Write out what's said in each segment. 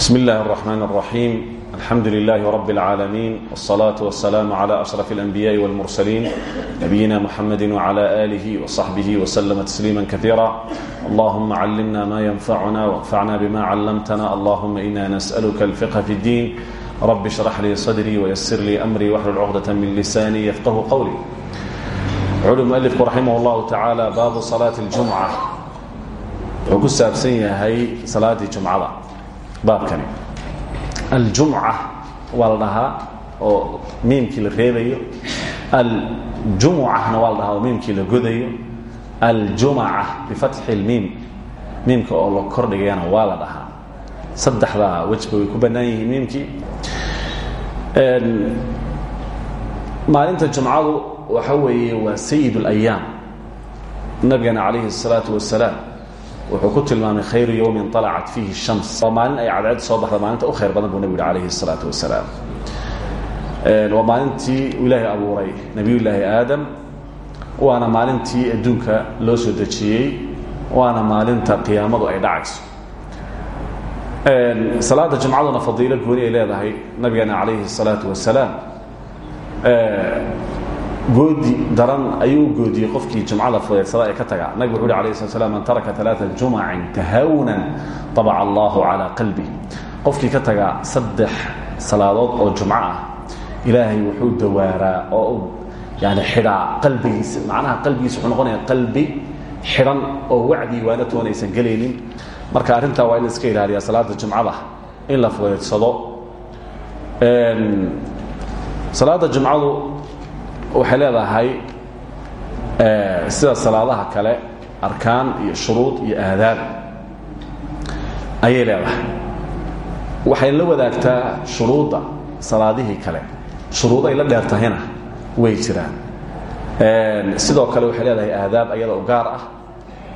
بسم الله الرحمن الرحيم الحمد لله رب العالمين والصلاة والسلام على أشرف الأنبياء والمرسلين نبينا محمد وعلى آله وصحبه وسلم تسليما كثيرا اللهم علمنا ما ينفعنا وانفعنا بما علمتنا اللهم إنا نسألك الفقه في الدين رب اشرح لي صدري ويسر لي أمري واحلل عقدة من لساني يفقه قولي علم مؤلفك رحمه الله تعالى باب صلاة الجمعة وكساب سيهي صلاة الجمعة baabkani aljumca waa la dhahaa oo miimkii la reebayo aljumucana waa la dhahaa oo miimkii la godayo aljumaca bifatxi اlmiim miimka oo la kordhigayana waa la dhahaa saddexdaa wejba way ku bannaan yihiin miimkii maalinta jumcadu waxa weeye waa sayid اlayaam nabigana calayhi الsalaaةu wasalaam wuxuu ku tilmaamay khayru yowmin alacat fiihi shams waa maalin ay cadceed soo baxda maalinta u khayr badan buu nebigu yhi alayhi الsalaatu wasalaam waa maalintii ilaahay abuuray nebiyullaahi aadam waana maalintii adduunka loo soo dejiyey waana maalinta qiyaamadu ay dhacayso salaada jumcaduna fadiilo gooni ay leedahay nabigeena calayhi الsalaatu wasalaam goodi daran ayuu goodiyey qofkii jumcada fudeedsada ee ka taga. Nabig wuxu uhi alayh slat slam man taraka alaaa jumacin tahawunan tabaca allahu calaa qalbi. Qofkii ka taga saddex salaadood oo jumco ah ilaahay wuxuu dawaaraa oo yani xidhaa qalbigiisa. Macnaha qalbigiisa wuxuu noqonaya qalbi xidhan oo wacdii waana toonaysan gelaynin marka arrintaa waa in la iska ilaaliyaa salaada jumcada in la fudeedsado. Salaada jumcadu waxay leedahay sida salaadaha kale arkaan iyo shuruud iyo aadaab ayay leedahay. Waxay la wadaagtaa shuruudda salaadihii kale. Shuruud ay la dheertahayna way jiraan. Sidoo kale waxay leedahay aadaab ayada u gaar ah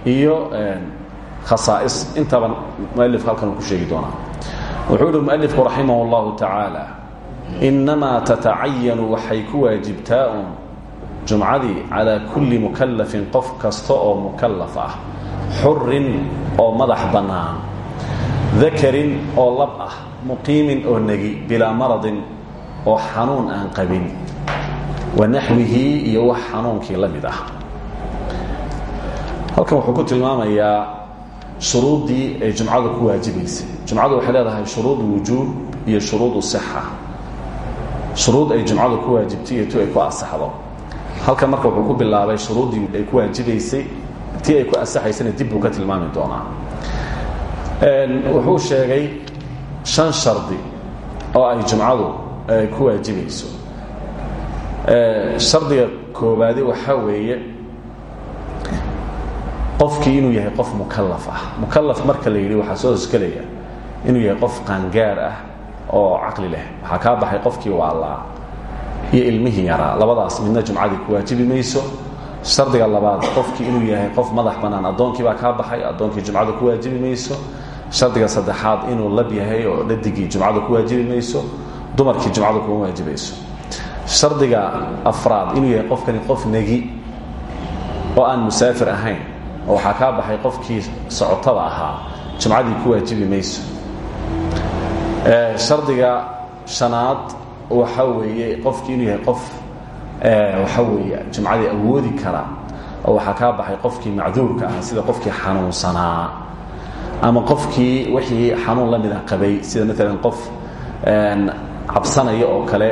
iyo khasaa'is. Intaba mualifka halkan ku sheegi doonaa. Wuxuu yihi mualifku raximah اllahu inamaa tatacayanu waxay ku waajibtaa un jumcadii calaa kulli mukallafin qof kasta oo mukallaf ah xurin oo madax bannaan dakarin oo lab ah muqiimin oo negi bilaa maradin oo xanuun aan qabin wa naxwihii iyo wax xanuunkii la mid halkan wuxuu ku tilmaamayaa shuruuddii ay ku waajibaysay jumcadu waxay leedahay shuruud wujuub iyo shuruud sixa shuruud ay jumcadu ku waajibtay iyo tu ay ku asaxdo halkan marka wuxuu ku bilaabay shuruuddii ay ku waajibaysay tii ay ku asaxaysana dib buu ka tilmaami doonaa. Wuxuu sheegay shan shardi oo ay jumcadu ku waajibayso shardiga koobaadi waxaa weeye qofkii inuu yahay qof mukallaf ah. Mukallaf marka la yidhi waxaa soo hosgelaya inuu yahay qof qaangaar ah oo caqli leh. Waxaa kaa baxay qofkii waalaa iyo ilmihii yaraa. Labadaas midna jumcadii ku waajibi mayso. Shardiga labaad qofkii inuu yahay qof madax bannaan addoonkii baa kaa baxay addoonkii jumcada ku waajibi mayso. Shardiga saddexaad inuu lab yahay oo dhadigii jumcada ku waajibi mayso. Dumarkii jumcada kuma waajibayso shardiga afraad inuu yahay qofkani qof negi oo aan musaafir ahayn. Oo waxaa kaa baxay qofkii socotada ahaa. Jumcadii ku waajibi mayso shardiga shanaad waxa weeye qofkii inuu yahay qof waxa weeye jumcadii awoodi kara oo waxaa kaa baxay qofkii macduurka ah sida qofkii xanuunsanaa ama qofkii wixii xanuun la mida qabay sida maalan qof cabsanaya oo kale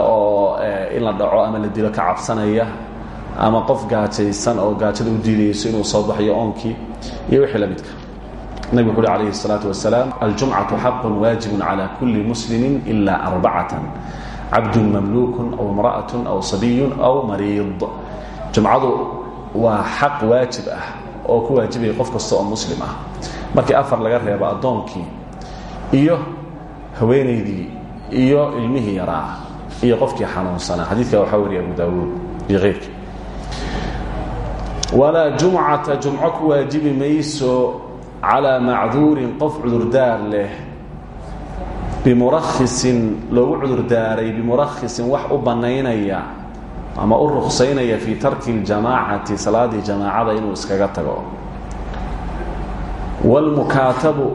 oo in la dhaco ama la dilo ka cabsanaya ama qof gaajaysan oo gaajada u diidayso inuu soo baxayo oonkii iyo wixii la midka nabig wuxu uhi alayhi الsalaaةu wasalaam aljumcaةu xaqu waajibu calى kuli muslimi ila arbacatan cabdu mamluku aw imraأaة aw sabiyu aw mariid jumcadu waa xaq waajib ah oo ku waajibaya qof kasta oo muslim ah markii afar laga reebo addoonkii iyo haweenaydii iyo ilmihii yaraa iyo qofkii xanuunsanaa xadiidka waxaa wariya abu daawuud iyo keyrki walaa jumcata jumco ku waajibi mayso calى macduurin qof cudurdaar leh bimurakhisin loogu cudurdaaray bimurakhisin wax u bannaynaya ama u ruksaynaya fii tarki اljamaacati salaadii jamaacada inuu iskaga tago wاlmukaatabu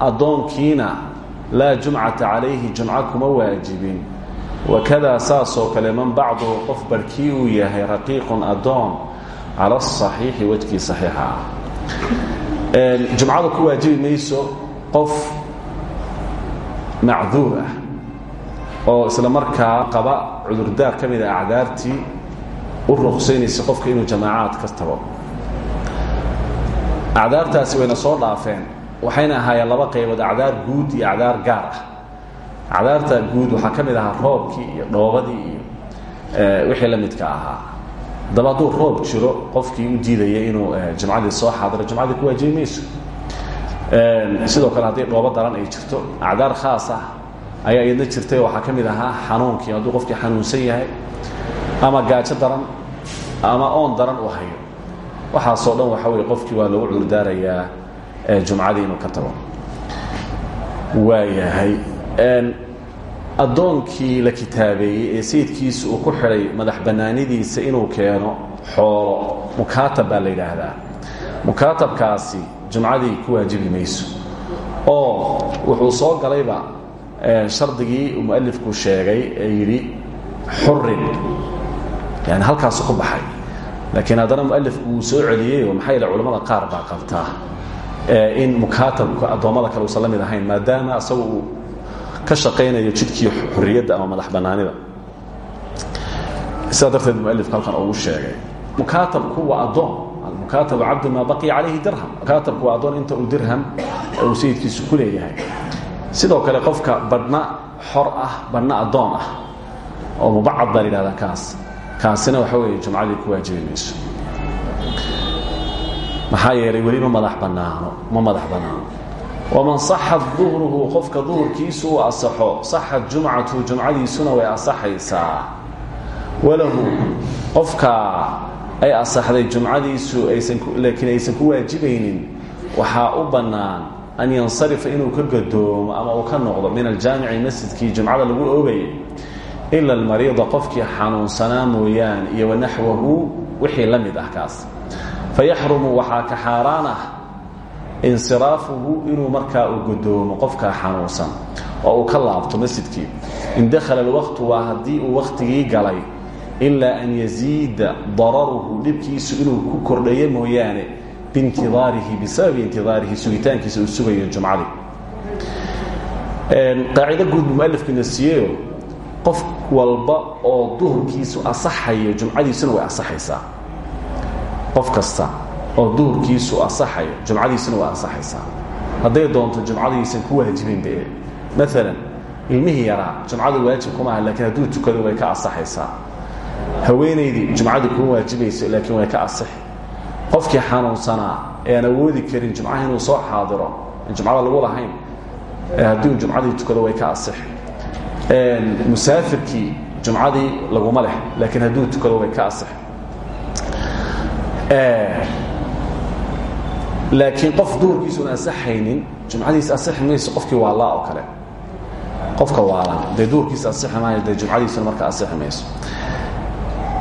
addoonkiina laa jumcata calayhi jumco kuma waajibin wakadaa saasoo kale man bacduhu qof barhkii uu yahay raqiiqun addoon cala asaxiixi wejkii saxiixa ah jumcadu ku waajibi mayso qof macduur ah oo isla markaa qaba cudurdaar ka mida acdaartii u ruqsaynaysa qofka inuu jamaacaad ka tago. Acdaartaasi wayna soo dhaafeen waxayna ahaayeen laba qaybood acdaar guud iyo acdaar gaar ah. Acdaarta guud waxaa ka mid ahaa roobkii iyo dhoobadii iyo wixii la midka ahaa daba hadduu roob jiro qofkii u diidaya inuu jumcadii soo xaadiro jumcadii ku waajibi mayso sidoo kale haddii dhoobo daran ay jirto acdaar khaas ah ayaa iyadna jirtay waxaa ka mid ahaa xanuunkii hadduu qofkii xanuunsan yahay ama gaajo daran ama oon daran uu hayo. Waxaasoo dhan waxa weye qofkii waa lagu cudurdaarayaa jumcadii inuu ka tago. Waayahay addoonkii la kitaabeeyey ee sayidkiisa uu ku xidhay madax bannaanidiisa inuu keeno xoolo mukaatab baa la yidhaahdaa. Mukaatabkaasi jumcadii ku waajibi mayso. Oo wuxuu soo galayba shardigii mualifku sheegay ee yidhi xurin yani halkaasu ku baxay. Laakiin haddana mualifku wuu soo celiyeyoo maxaa yaele culamada qaar baa qabtaa in mukaatabku addoommada kale uusan la mid ahayn maadaama asagu uu ka shaqaynayo jidkii xorriyadda ama madax bannaanida sidaa darteed mualifku halkan ugu sheegay mukaatabku waa addoon. Almukaatabu cabdu maa baqiya calayhi dirham. Mukaatabku waa addoon inta uu dirham uu sayidkiisu ku leeyahay. Sidoo kale qofka badhna xor ah badhna addoon ah oo mubacad baa la yidhahdaa kaas. Kaasina waxa weeye jumcadii ku waajibi mayso maxaa yeelay weli ma madax bannaano ma madax bannaano waman saxat duhruhu qofka duhurkiisu uu asaxo saxat jumcatu jumcadiisuna way asaxaysaa walahu qofka ay asaxday jumcadiisu laakiin aysan ku waajibaynin waxaa u bannaan an yansarifa inuu ka gadoomo ama uu ka noqdo min aljaamici masjidkii jumcada lagu oogayay ila almariida qofkii xanuunsanaa mooyaan iyo wanaxwahu wixii la mid ah kaas fayaxrumu waxaa insiraafuhu inuu markaa uu godoomo qofkaa xanuunsan oo uu ka laabto masjidkii. In dakhala alwaqtu waa haddii uu wakhtigii galay ilaa an yaziida dararuhu dhibkiisu inuu ku kordhayo mooyaane biintidaarihi bisababi intidaarihi sugitaankiisa uu sugayo jumcadii. Qaacido guud buu mualifkiina siiyeyo qof walba oo duhurkiisu asaxayo jumcadiisuna way asaxaysaa. Qof kasta oo duhurkiisu asaxayo jumcadiisuna way asaxaysaa hadday doonto jumcadiisan ku waajibinbe maalan ilmihii yaraa jumcadu waajib kuma aha laakiin hadduu tukado way ka asaxaysaa haweenaydii jumcadu kuma waajibayso laakiin way ka asixi qofkii xanuunsanaa ee aan awoodi karin jumcaha inuu soo xaadiro jumcada lagu lahayn haddii jumcadii tukado way ka asixi musaafirkii jumcadii laguma leh laakiin hadduu tukado way ka asixi laakiin qof duhurkiisuun asaxaynin jumcadiisa asixi mayso qofkii waalaa oo kale. Qofka waalan dee duhurkiisa asixi maayo dee jumcadiisuna marka asixi mayso.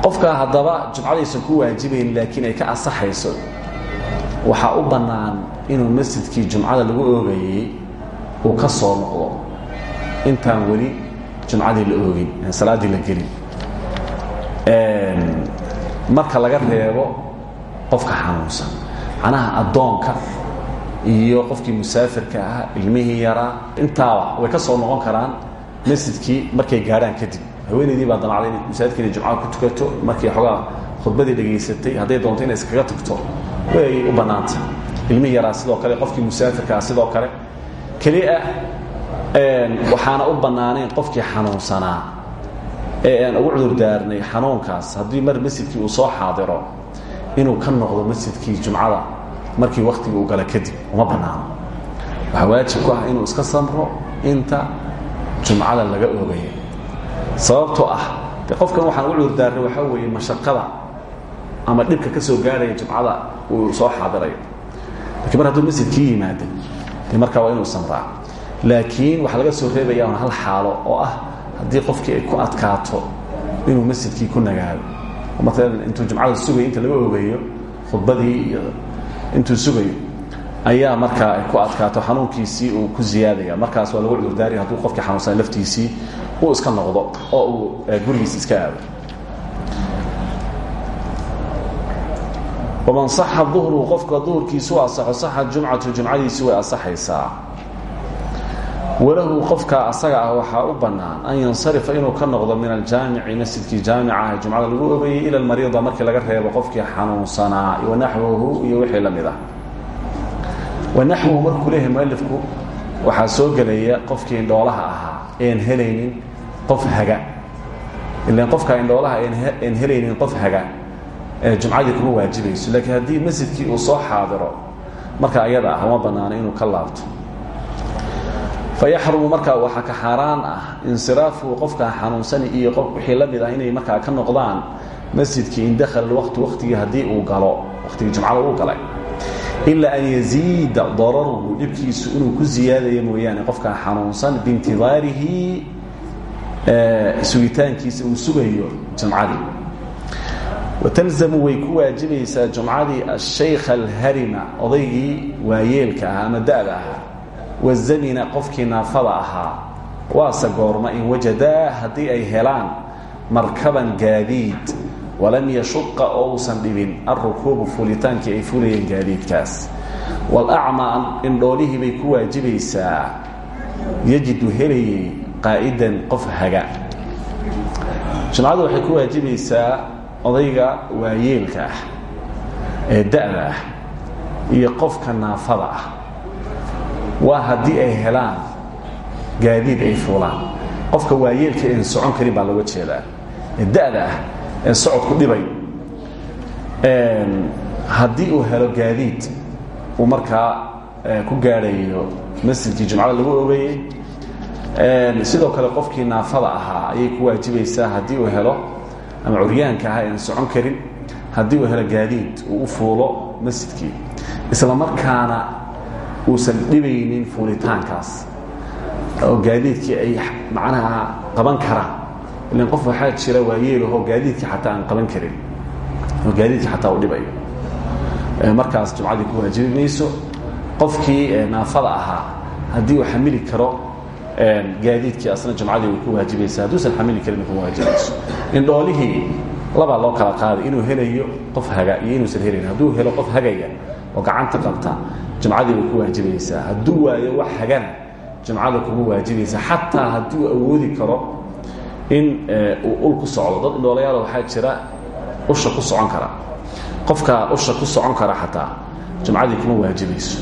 Qofka haddaba jumcadaysan ku waajibayn laakiin ay ka asaxayso waxaa u bannaan inuu masjidkii jumcada lagu oogayey uu ka soo noqdo. Intaan weli jumcadii la oogin aan salaaddii la gelin. Marka laga reebo qofka xanuunsan macnaha addoonka iyo qofkii musaafirka ahaa ilmihii yaraa intaaba way ka soo noqon karaan masjidkii markay gaadhaan kadib. Haweenaydii baa damacday inay masaajidka inay jumcada ku tukato markii xoogaa khudbadii dhegaysatay hadday doonto inay iskaga tagto way u bannaanta ilmihii yaraa sidoo kale qofkii musaafirka ah sidoo kale. Kelia waxaana u bannaanayn qofkii xanuunsanaa ee aan ugu cudurdaarnay xanuunkaas haddii mar masjidkii uu soo xaadiro inuu ka noqdo masjidkii jumcada markii wakhtigii uu gala kadib uma bannaano waxaa waajib ku ah inuu iska samro inta jumcada laga oogaya sababtoo ah de qofkan waxaan ugu cudurdaarnay waxaa weeye mashaqada ama dhibka ka soo gaarhaya jumcada uu soo xaadirayo. Lakiin mar hadduu masjidkii yimaada de markaa waa inuu samraa. Laakiin waxaa laga soo reebaya un hal xaalo oo ah haddii qofkii ay ku adkaato inuu masjidkii ku nagaado maalan intuu jumcada sugayo inta laga ogeeyo khudbadii iyo intuu sugayo ayaa markaa ay ku adkaato xanuunkiisii uu ku ziyaadaya. Markaas waa lagu cudurdaari hadduu qofkii xanuunsan laftiisii uu iska noqdo oo uu gurigiis iska aado waman saxa duhruhu qofka duhurkiisu asaxo saxa jumcatu jumcadiisi way asaxaysaa walahu qofka asaga ah waxaa u bannaan an yansarifa inuu ka noqdo min aljaamici masjidkii jaamica ah jumcada lagu ogeeyey ila almariida markii laga reebo qofkii xanuunsanaa wanaxwahu iyo wixii la mid ah. Wanaxwuhu markuu leeyahay mualifku waxaa soo gelaya qofkii indhoolaha ahaa een helaynin qof haga. Ilan qofka indhoolaha een helaynin qof haga jumcadii kuma waajibayso. Laakiin haddii masjidkii uu soo xaadiro marka ayada ah uma bannaano inuu ka laabto fayaxrumu markaa waxaa ka xaaraan ah insiraafuhu qofkaa xanuunsani iyo wixii la inay markaa ka noqdaan masjidkii in dakhala lwaqtu waqtigii haddii uu galo waqtigii jumcada uu galay ilaa an yaziida dararuhu dhibkiisu inuu ku ziyaadaya mooyaane qofkaa xanuunsan biintidaarihi sugitaankiisa uu sugayo jumcadii watalzamu way ku waajibaysaa jumcadii ashaykha alharima odaygii waayeelka ahaa ama da'da wazamina qofkii naafada ahaa. Waase goorma in wajadaa haddii ay helaan markaban gaadiid. Walam yashuqa oo uusan dhibin. Alrukuubu ay fulayeen gaadiidkaas. Walacmaa indhoolihii bay ku waajibaysaa yajidu helayay qaa'idan qof haga. Jumcadu waxay ku waajibaysaa odayga waayeelka ah ee da'da ah iyo qofka naafada ah waa haddii ay helaan gaadiid ay fuulaan. Qofka waayeelka een socon karin baa looga jeedaa. Ee da'da ah ee socodku dhibay. Haddii uu helo gaadiid uu markaa ku gaadhayo masjidkii jumcada lagu ogeeyey sidoo kale qofkii naafada ahaa ayay ku waajibaysaa haddii uu helo ama curyaanka ahaa aan socon karin haddii uu helo gaadiid uu u fuulo masjidkii. Isla markaana uusan dhibaynin fuulitaankaas oo gaadiidkii ay macnaha qaban karaan. Ilan qof waxaa jira waayeelahoo gaadiidkii xataa aan qaban karin. Oo gaadiidkii xataa uu dhibayo. Markaas jumcadii ku waajibi mayso qofkii naafada ahaa haddii uu xamili karo gaadiidkii asna jumcadii way ku waajibaysa hadduusan xamili karin kuma waajibayso indhoolihii labaa loo kala qaaday inuu helayo qof haga iyo inuusan helayn hadduu helo qof hagaya oo gacanta qabta jumcadii way ku waajibaysaa hadduu waayo wax hagana jumcada kuma waajibaysa xataa hadduu awoodi karo in uu ul ku socdo. Dad indhoolayaal waxaa jira usha ku socon kara. Qofkaa usha ku socon kara xataa jumcadii kuma waajibayso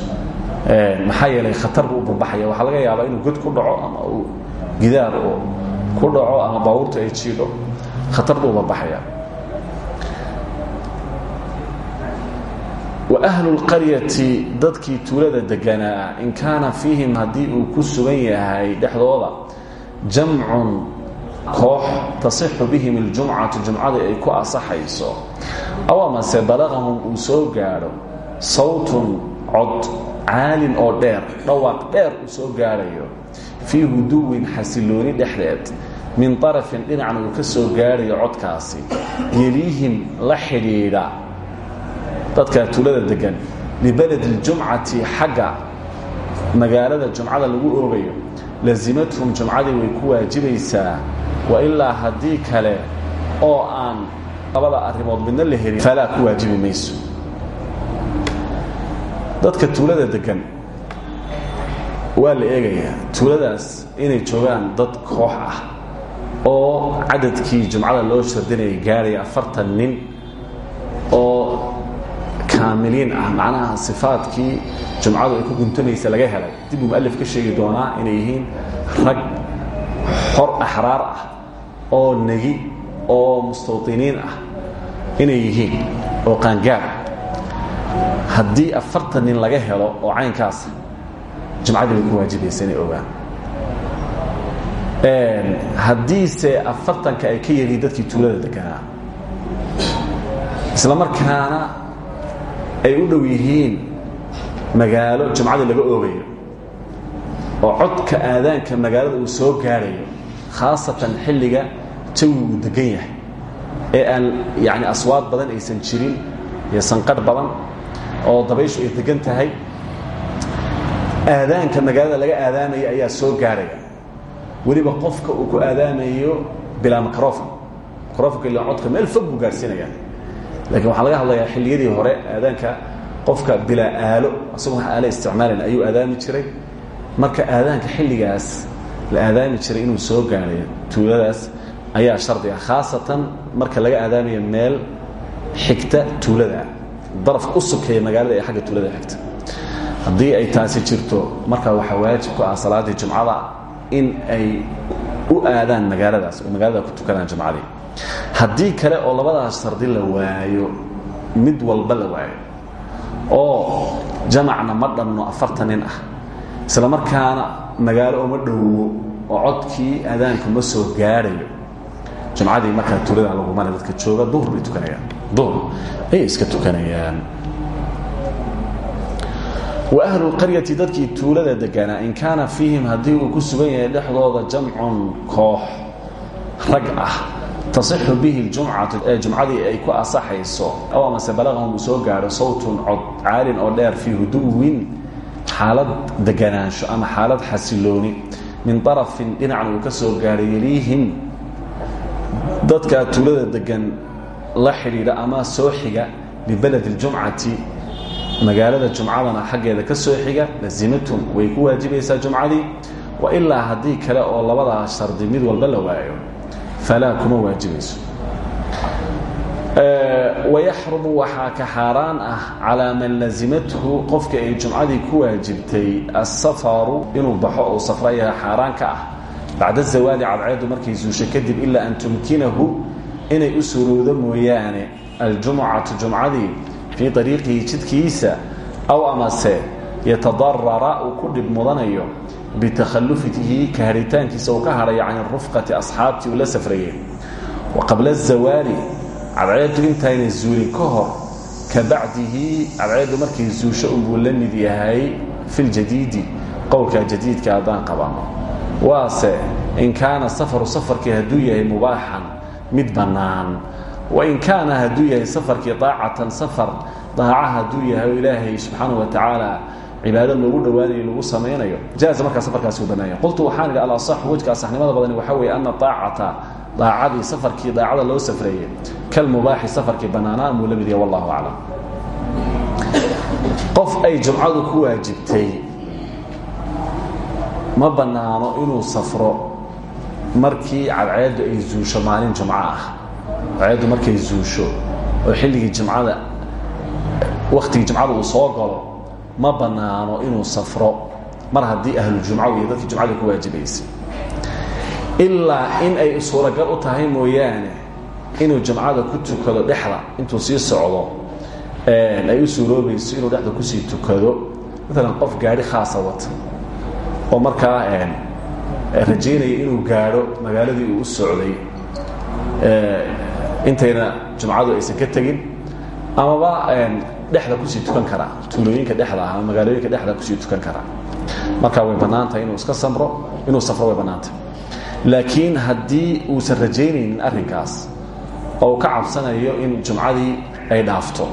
maxaa yeelay khatar buu u bambaxaya waxaa laga yaabaa inuu god ku dhaco ama uu gidaar ku dhaco ama baabuurta ay jiidho. Khatar buu bambaxaya waahlu lqaryati dadkii tuulada deganaa in kaana fiihim haddii uu ku sugan yahay dhexdooda jamcun koox tasixu bihim اljumcatu jumcadii ay ku asaxayso. Aw amase balaqahum uu soo gaadho sawtun cod caalin oo dheer dhawaaq dheer uu soo gaadhayo fii huduwin xasilooni dhexdeed min arafin dhinacna uu ka soo gaadhayo codkaasi yeliihim la xidhiidha dadka tuulada degan libalad اljumcati xagga magaalada jumcada lagu oogayo lazimathum jumcadii way ku waajibaysaa wailaa haddii kale oo aan labada arrimood midna la helin falaa ku waajibi mayso. Dadka tuulada degan waa la eegayaa tuuladaas inay joogaan dad koox ah oo cadadkii jumcada loo shardinayay gaadhaya afartan nin oo kaamiliin ah. Macnaha sifaadkii jumcadu ay ku guntamaysa laga helay. Dib uu mualif ka sheegi doonaa inay yihiin rag xor axraar ah oo negi oo mustawطiniin ah inay yihiin oo qaangaar. Haddii afartan nin laga helo oo caynkaasa jumcadii bay ku waajibaysa inay ogaan. Haddiise afartanka ay ka yariin dadkii tuulada deganaa. Isla markaana ay u dhow yihiin magaalo jumcadii laga oogayo oo codka aadaanka magaalada uu soo gaadhayo khaasatan xilliga jawi degan yahay ee aan yani aswaad badan aysan jirin iyo sanqarh badan oo dabayshu ay degan tahay aadaanka magaalada laga aadaamaya ayaa soo gaarhaya weliba qofka uu ku aadaamayo bilaa microfon microfonka ila codka meel fog buu gaarhsiinaya laakiin waxaa laga hadlayaa xilliyadii hore aadaanka qofka bilaa aalo asagoo wax aalo isticmaalayn ayuu aadaami jiray. Marka aadaanka xilligaas la aadaami jiray inuu soo gaarayo tuuladaas ayaa shardi ah khaasatan marka laga aadaamayo meel xigta tuulada darafka u sokeeya magaalada ee agga tuulada xigta. Haddii ay taasi jirto marka waxaa waajib ku ah salaaddii jumcada in ay u aadaan magaaladaas oo magaalada ku tukadaan jumcadii haddii kale oo labadaas shardi la waayo mid walba la waayo. Oo jamacna ma dhanno afartan ah. Isla markaana magaalo ooma dhowo oo codkii aadaanku ma soo gaadhayo. Jumcadii markaa tuulada lagumana dadka jooga duhur bay tukanayaan. Duhur ayay iska tukanayaan. Wa ahlu lqaryati dadkii tuulada deganaa in kaana fiihim haddii uu ku sugan yahay dhexdooda jamcun koox rag ah tasixu bihi ljumcatu ee jumcadii ay ku asaxayso aw amase balaqahum uu soo gaadho sawtun cod caalin oo dheer fii huduwin xaalad deganaansho ama xaalad xasilooni. Min arafin dhinacna uu ka soo gaadho yeliihim dadka tuulada degan la xidhiidha ama soo xiga bibaled اljumcati magaalada jumcadana xaggeeda ka soo xiga lazimatun way ku waajibaysaa jumcadii wailaa haddii kale oo labadaa shardi mid walba la waayo falaa kuma waajibayso wayaxrumu waxaa ka xaaraan ah calaa man lazimathu qofka ay jumcadii ku waajibtay asafaru inuu baxo oo safra yaha xaaraan ka ah bacda zawaali cadceedu markay suusho kadib ilaa an tumkinahu inay u surowdo mooyaane aljumcatu jumcadii fii ariiqihi jidkiisa aw amase yatadarara uu ku dhib mudanayo bitakhalufitihi ka haritaankiisa uu ka hadhayo can rufqati asxaabtii uu la safrayey wa qabla azawaali cadceedu intayna zuulin ka hor ka bacdihi cadceedu markay zuusho unbuu la mid yahay fi ljadiidi qowlka jadiidka haddaan qabano waase in kaana safaru safarkii hadduu yahay mubaaxan mid bannaan wain kaana hadduu yahay safarkii daacatan safar daaca hadduu yahay cibaado loogu dhowaanayo lagu samaynayo. Jaaza markaa safarkaasi u bannaanya qultu waxaan idhi alasaxu wejka asaxnimada badani waxaa weeye ana daacata daacadii safarkii daacada loo safreeyey. Kalmubaaxi safarkii bannaanaa muu la mid yahay wallahu aclam. Qof ay jumcadu ku waajibtay ma bannaano inuu safro markii cadceeddu ay zuusho maalin jumco ah. Cadceeddu markay zuusho oo xilligii jimcada wakhtigii jumcada uu soo galo ma bannaano inuu safro. Mar haddii ahlujumca iyo dadkii jumcada ku waajibaysay. Ilaa in ay suuragal u tahay mooyaane inuu jumcada ku tukado dhexda intuu sii socdo ay u suuroobayso inuu dhexda ku sii tukado. Maalan qof gaari khaasa wata oo markaa rajaynaya inuu gaadho magaaladii uu u socday intayna jumcadu aysan ka tegin amaba dhexda ku sii tukan karaa tuulooyinka dhexda ah magaalooyinka dhexda ku sii tukan karaa. Marka way bannaantahay inuu iska samro inuu safro way bannaantahay laakiin haddii uusan rajaynaynin arrinkaas oo ka cabsanayo in jumcadii ay dhaafto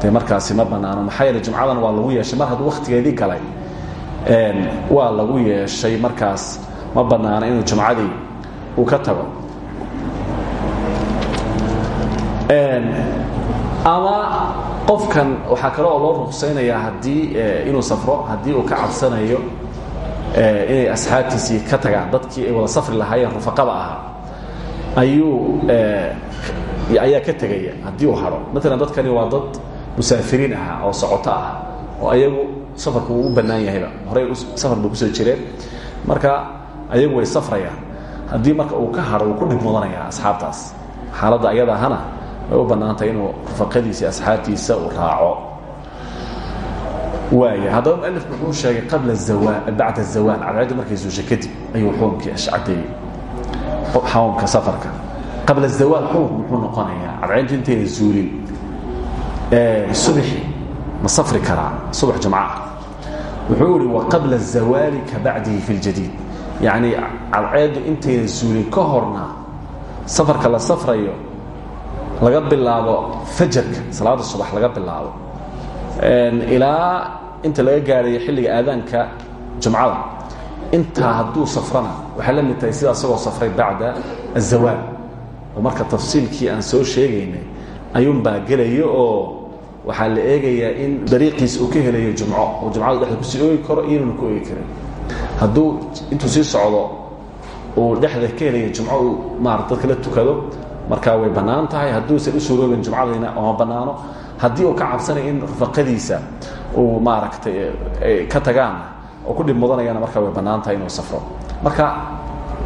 dee markaasi ma bannaano maxaa yeele jumcadan waa lagu yeeshay mar hadduu wakhtigeedii galay waa lagu yeeshay markaas ma bannaano inuu jumcadii uu ka tago. Ama qofkan waxaa kale oo loo ruqsaynayaa haddii inuu safro haddii uu ka cabsanayo inay asxaabtiisii ka tagaan dadkii ay wada safri lahaayeen rufaqada ahaa ayuu ayaa ka tegaya haddii uu haro. Maalan dadkani waa dad musaafiriin ahaa oo socoto ah oo ayagu safarku uu u bannaan yahayba horey safar bay ku soo jireen. Marka ayagu way safrayaan. Haddii marka uu ka haro uu ku dhib mudanayaa asxaabtaas. Xaaladda ayada ahana way u bannaantahay inuu rufaqadiisa asxaabtiisa uu raaco. Waaya haddaba mualif wuxuu sheegay qabla zawa bacda zawaal cadceeddu markay suusha kadib ayuu xukumkii ashcadeeyey xukumka safarka. Qabla zawaal xukumku muxuu noqonayaa cadceeddu intayna zuulin subxi ma safri karaa subax jumca wuxuu ihi wa qabla zawaali ka bacdihi fi ljadiid yacni cadceeddu intayna zuulin ka horna safarka la safrayo laga bilaabo fajarka salaada subax laga bilaabo. Ilaa inta laga gaarayo xilliga aadaanka jumcada. Intaa hadduu safrana waxay la mid tahay sida asagoo safray bacda azawaal oo marka tafsiilkii aan soo sheegaynay ayuunbaa gelaya oo waxaa la eegayaa in dariiqiis uu ka helayo jumco. Oo jumcada dhexda ku sii oogi karo iyonan ku oogi karin hadduu intuu sii socdo uu dhexda ka helayo jumco uu maarata dadka la tukado markaa way bannaan tahay. Hadduusan u suuroobin jumcadiina oma bannaano. Haddii uu ka cabsanaya in rafaqadiisa uu maaragtay ka tagaan oo ku dhib mudanayana way bannaan tahay inuu safro. Marka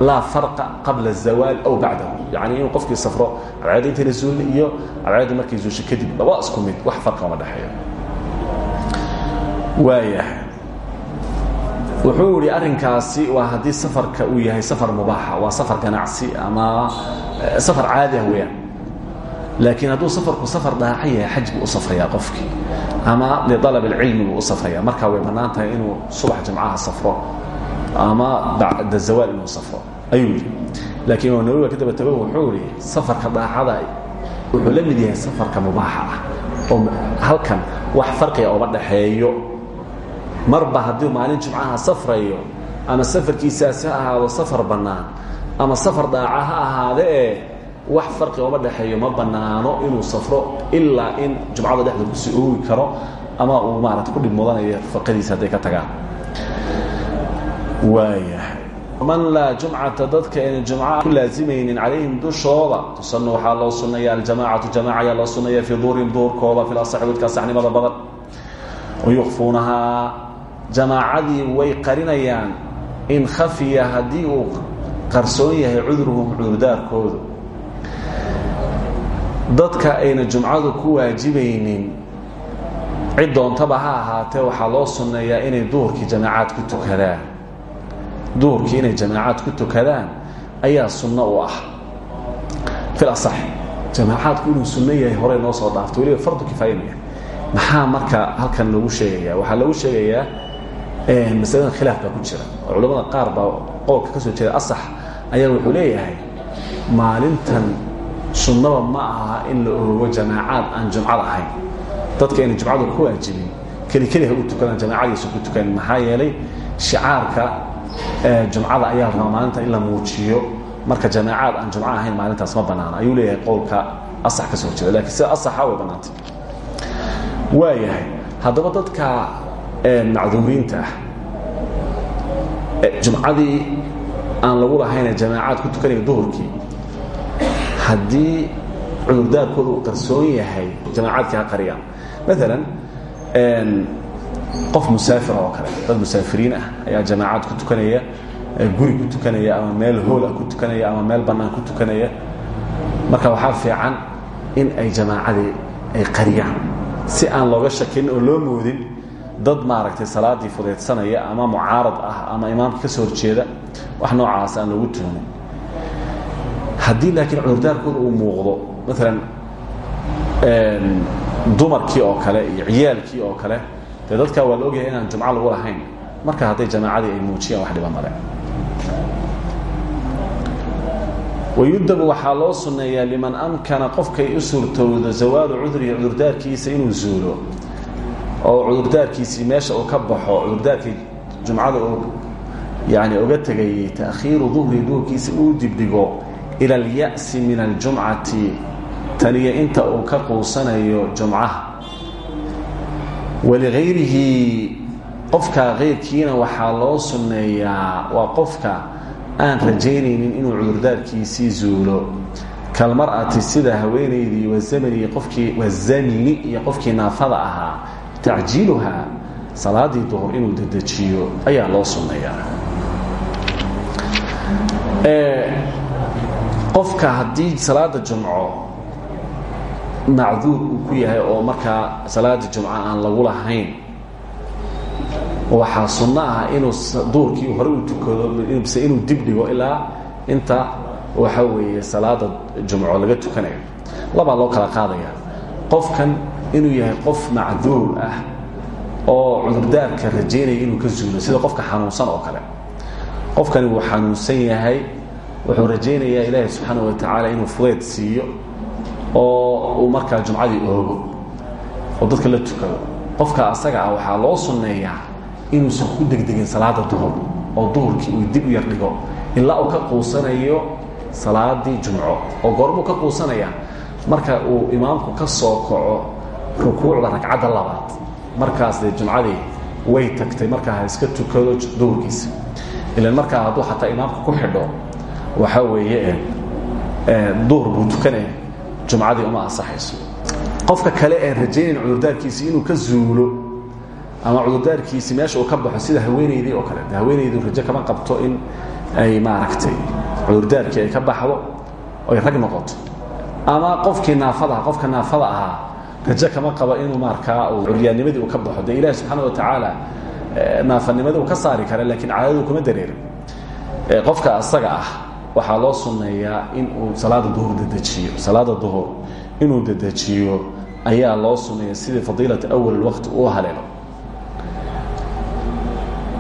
laa farqa qabla الzawaal aw bacdahu. Yani inuu qofkii safro cadceedda intayna zuulin iyo cadceedda markay zuusho kadib laba isku mid. Wax farqa uma dhexeeyo wuxuu yihi arrinkaasi waa haddii safarka uu yahay safar mubaaxa waa safar ganacsi ama safar caadi ah weeyaan. Laakiin hadduu safarku safar dhaaca yahay xaj buu u safrayaa qofkii. Ama lialab اlcilmi buu u safrayaa. Markaa way bannaan tahay inuu subax jimcaha safro ama bacda zawaal inuu safro. Ayuu yidhi. Laakiin imaam nawowi ka daba tago wuxuu yihi safarka dhaacada wuxuu la mid yahay safarka mubaaxa ah. Oo halkan wax farqiga uma dhaxeeyo marba haddii maalin jumcaha safrayo ama safarkiisaasi ha ahaado safar bannaan ama safar dhaaca ha ahaade ee wax farqiga uma dhexeeyo ma bannaano inuu safro ilaa in jumcada dhexda ku sii oogi karo ama uu maarata ku dhib mudanayo faqadiisa hadday ka tagaan. Waayahay. Man laa jumcata dadka ayna jumca ku laazimaynin calayhim dushooda tusanu waxaa loo sunaya aljamacatu jamaca ayaa loo sunaya fii duurin duurkooda fi lasaxi widka saxnimada badan. Wayukfuunahaa jamaacadii way qarinayaan in khafiya haddii uu qarsoon yahay cudruhum cudurdaarkoodu dadka ayna jumcadu ku waajibaynin cid doontaba ha ahaatee waxaa loo sunneeyaa inay duhurkii jamaacaad ku tukadaan. Duhurkii inay jamaacaad ku tukadaan ayaa sunno u ah. Fil asax jamaacaadku inuu sunno yahay noo soo dhaafto weliba fardu kifaayamaya maxaa marka halkan loogu sheegayaa? Waxaa loogu sheegayaa masaladan khilaaf baa ku jira. Oo culamada qaar baa qowlka ka soo jeeda asax ayaa wuxuu leeyahay maalintan sunnaba ma aha in la oogo jamaacaad aan jumcada ahayn. Dadka ayna jumcadu ku waajibin keli keli ha u tukadaan jamaacadiisa ku tukan maxaa yeelay shicaarka jumcada ayaa rabaa maalinta in la muujiyo. Marka jamaacaad aan jumco ahayn maalintaas ma banaana. Ayuu leeyahay qowlka asax ka soo jeeda lakiin sida asaxa way bannaantay waayahay haddaba dadka macduuriinta ah. Jumcadii aan lagu lahayne jamaacaad ku tukanaya duhurkii haddii cudurdaarkooda uu qarsoon yahay jamaacaadkii ha qariyaan. Maalan qof musaafir oo kale dad musaafiriin ah ayaa jamaacaad ku tukanaya guri ku tukanaya ama meel hool ah ku tukanaya ama meel bannaan ku tukanaya. Marka waxaa fiican in ay jamaacadii ay qariyaan si aan looga shakin oo loo moodin dad maaragtay salaadii fudaydsanaya ama mucaarad ah ama imaamka ka soo horjeeda wax noocaas aan loogu tuhmin haddii laakiin cudurdaarkooda uu muuqdo maalan dumarkii oo kale iyo ciyaalkii oo kale dee dadkaa waa la ogyahay inaan jumco lagu lahayn. Marka hadday jamaacadii ay muujiyaan wax dhiba male wayudabu waxaa loo sunneeyaa liman amkana qofkay u suurtowdo zawaalu cudrihi cudurdaarkiisa inuu zuulo oo cudurdaarkiisii meesha uu ka baxo cudurdaarkii jumcada uu yani uga tegayey taakhiiru duhri duhurkiisa uu dibdhigo ila alya'si min aljumcati taniyo inta uu ka quusanayo jumcaha. Waligayrihi qofka kayrkiina waxaa loo sunneeyaa waa qofka aan rajaynaynin inuu cudurdaarkiisii zuulo. Kalmar'ati sida haweenaydii wazamni qofkii wazamini iyo qofkii naafada ahaa tacjiiluhaa salaadii duhur inuu dedejiyo ayaa loo sunneeyaa qofka haddii salaada jumco macduur uu ku yahay oo markaa salaada jumco aan lagu lahayn waxaa sunno ah inuu duurkii hore u tukado mise inuu dib dhigo ilaa inta waxa weeye salaada jumco laga tukanayo labaa loo kala qaadaya qofkan inuu yahay qof macduur ah oo cudurdaarka rajaynaya inuu ka zuulo sida qofka xanuunsan oo kale. Qofkani wuu xanuunsan yahay wuxuu rajaynayaa ilaahay subxaana wa tacaala inuu fudeyd siiyo oo uu markaa jumcadii oogo oo dadka la tukado. Qofka asaga ah waxaa loo sunneeyaa inuusan ku degdegin salaada duhur oo duhurkii uu dib u yar ilaa uu ka quusanayo salaadii jumco. Oo goormuu ka quusanaya marka uu imaamku ka soo kaco rukuucda ragcadda labaad. Markaas dee jumcadii way tagtay markaa ha iska tukado duhurkiisa ilan markaa hadduu xataa imaamka ku xidho waxaa weeye duhur buu tukanaya jumcadii uma ansaxayso. Qofka kale ee rajaynayn cudurdaarkiisi inuu ka zuulo ama cudurdaarkiisi meesha uu ka baxo sida haweenaydii oo kale haweenaydu rajo kama qabto in ay maaragtay cudurdaarkii ay ka baxdo oy rag noqoto. Ama qofkii naafadaha qofka naafada ahaa rajo kama qabo inuu markaa curyaannimadii uu ka baxo dee ilahi subxaana wa tacaala naafanimadii uu ka saari kara laakiin caadadu kuma dareerin. Qofka asaga ah waxaa loo sunneeyaa in uu salaada duhur dedejiyo. Salaada duhur inuu dedejiyo ayaa loo sunneeya sidii fadiilata awal waqti uu haleelo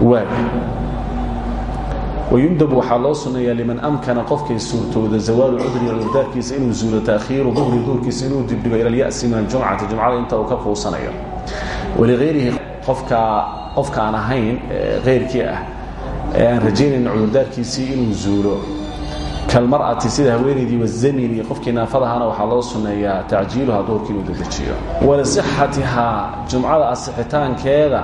waay wayundab waxaa loo sunneeyaa liman amkana qofkay suurtooda zawaalu cudri cudurdaarkiisa inuu zuulo taakhiiru duhri duhurkiisa inuu dibdhigo ila alya'si min aljumcati jumcada inta uu ka quusanayo waligayrihi qofka qofka aan ahayn keyrkii ah ee aan rajaynayn cudurdaarkiisii inuu zuulo kalmar'ati sida haweenaydii wazamini qofkii naafadahana waxaa loo sunneeyaa tacjiiluha duhurkii inuu dedejiyo walisixatihaa jumcada asixitaankeeda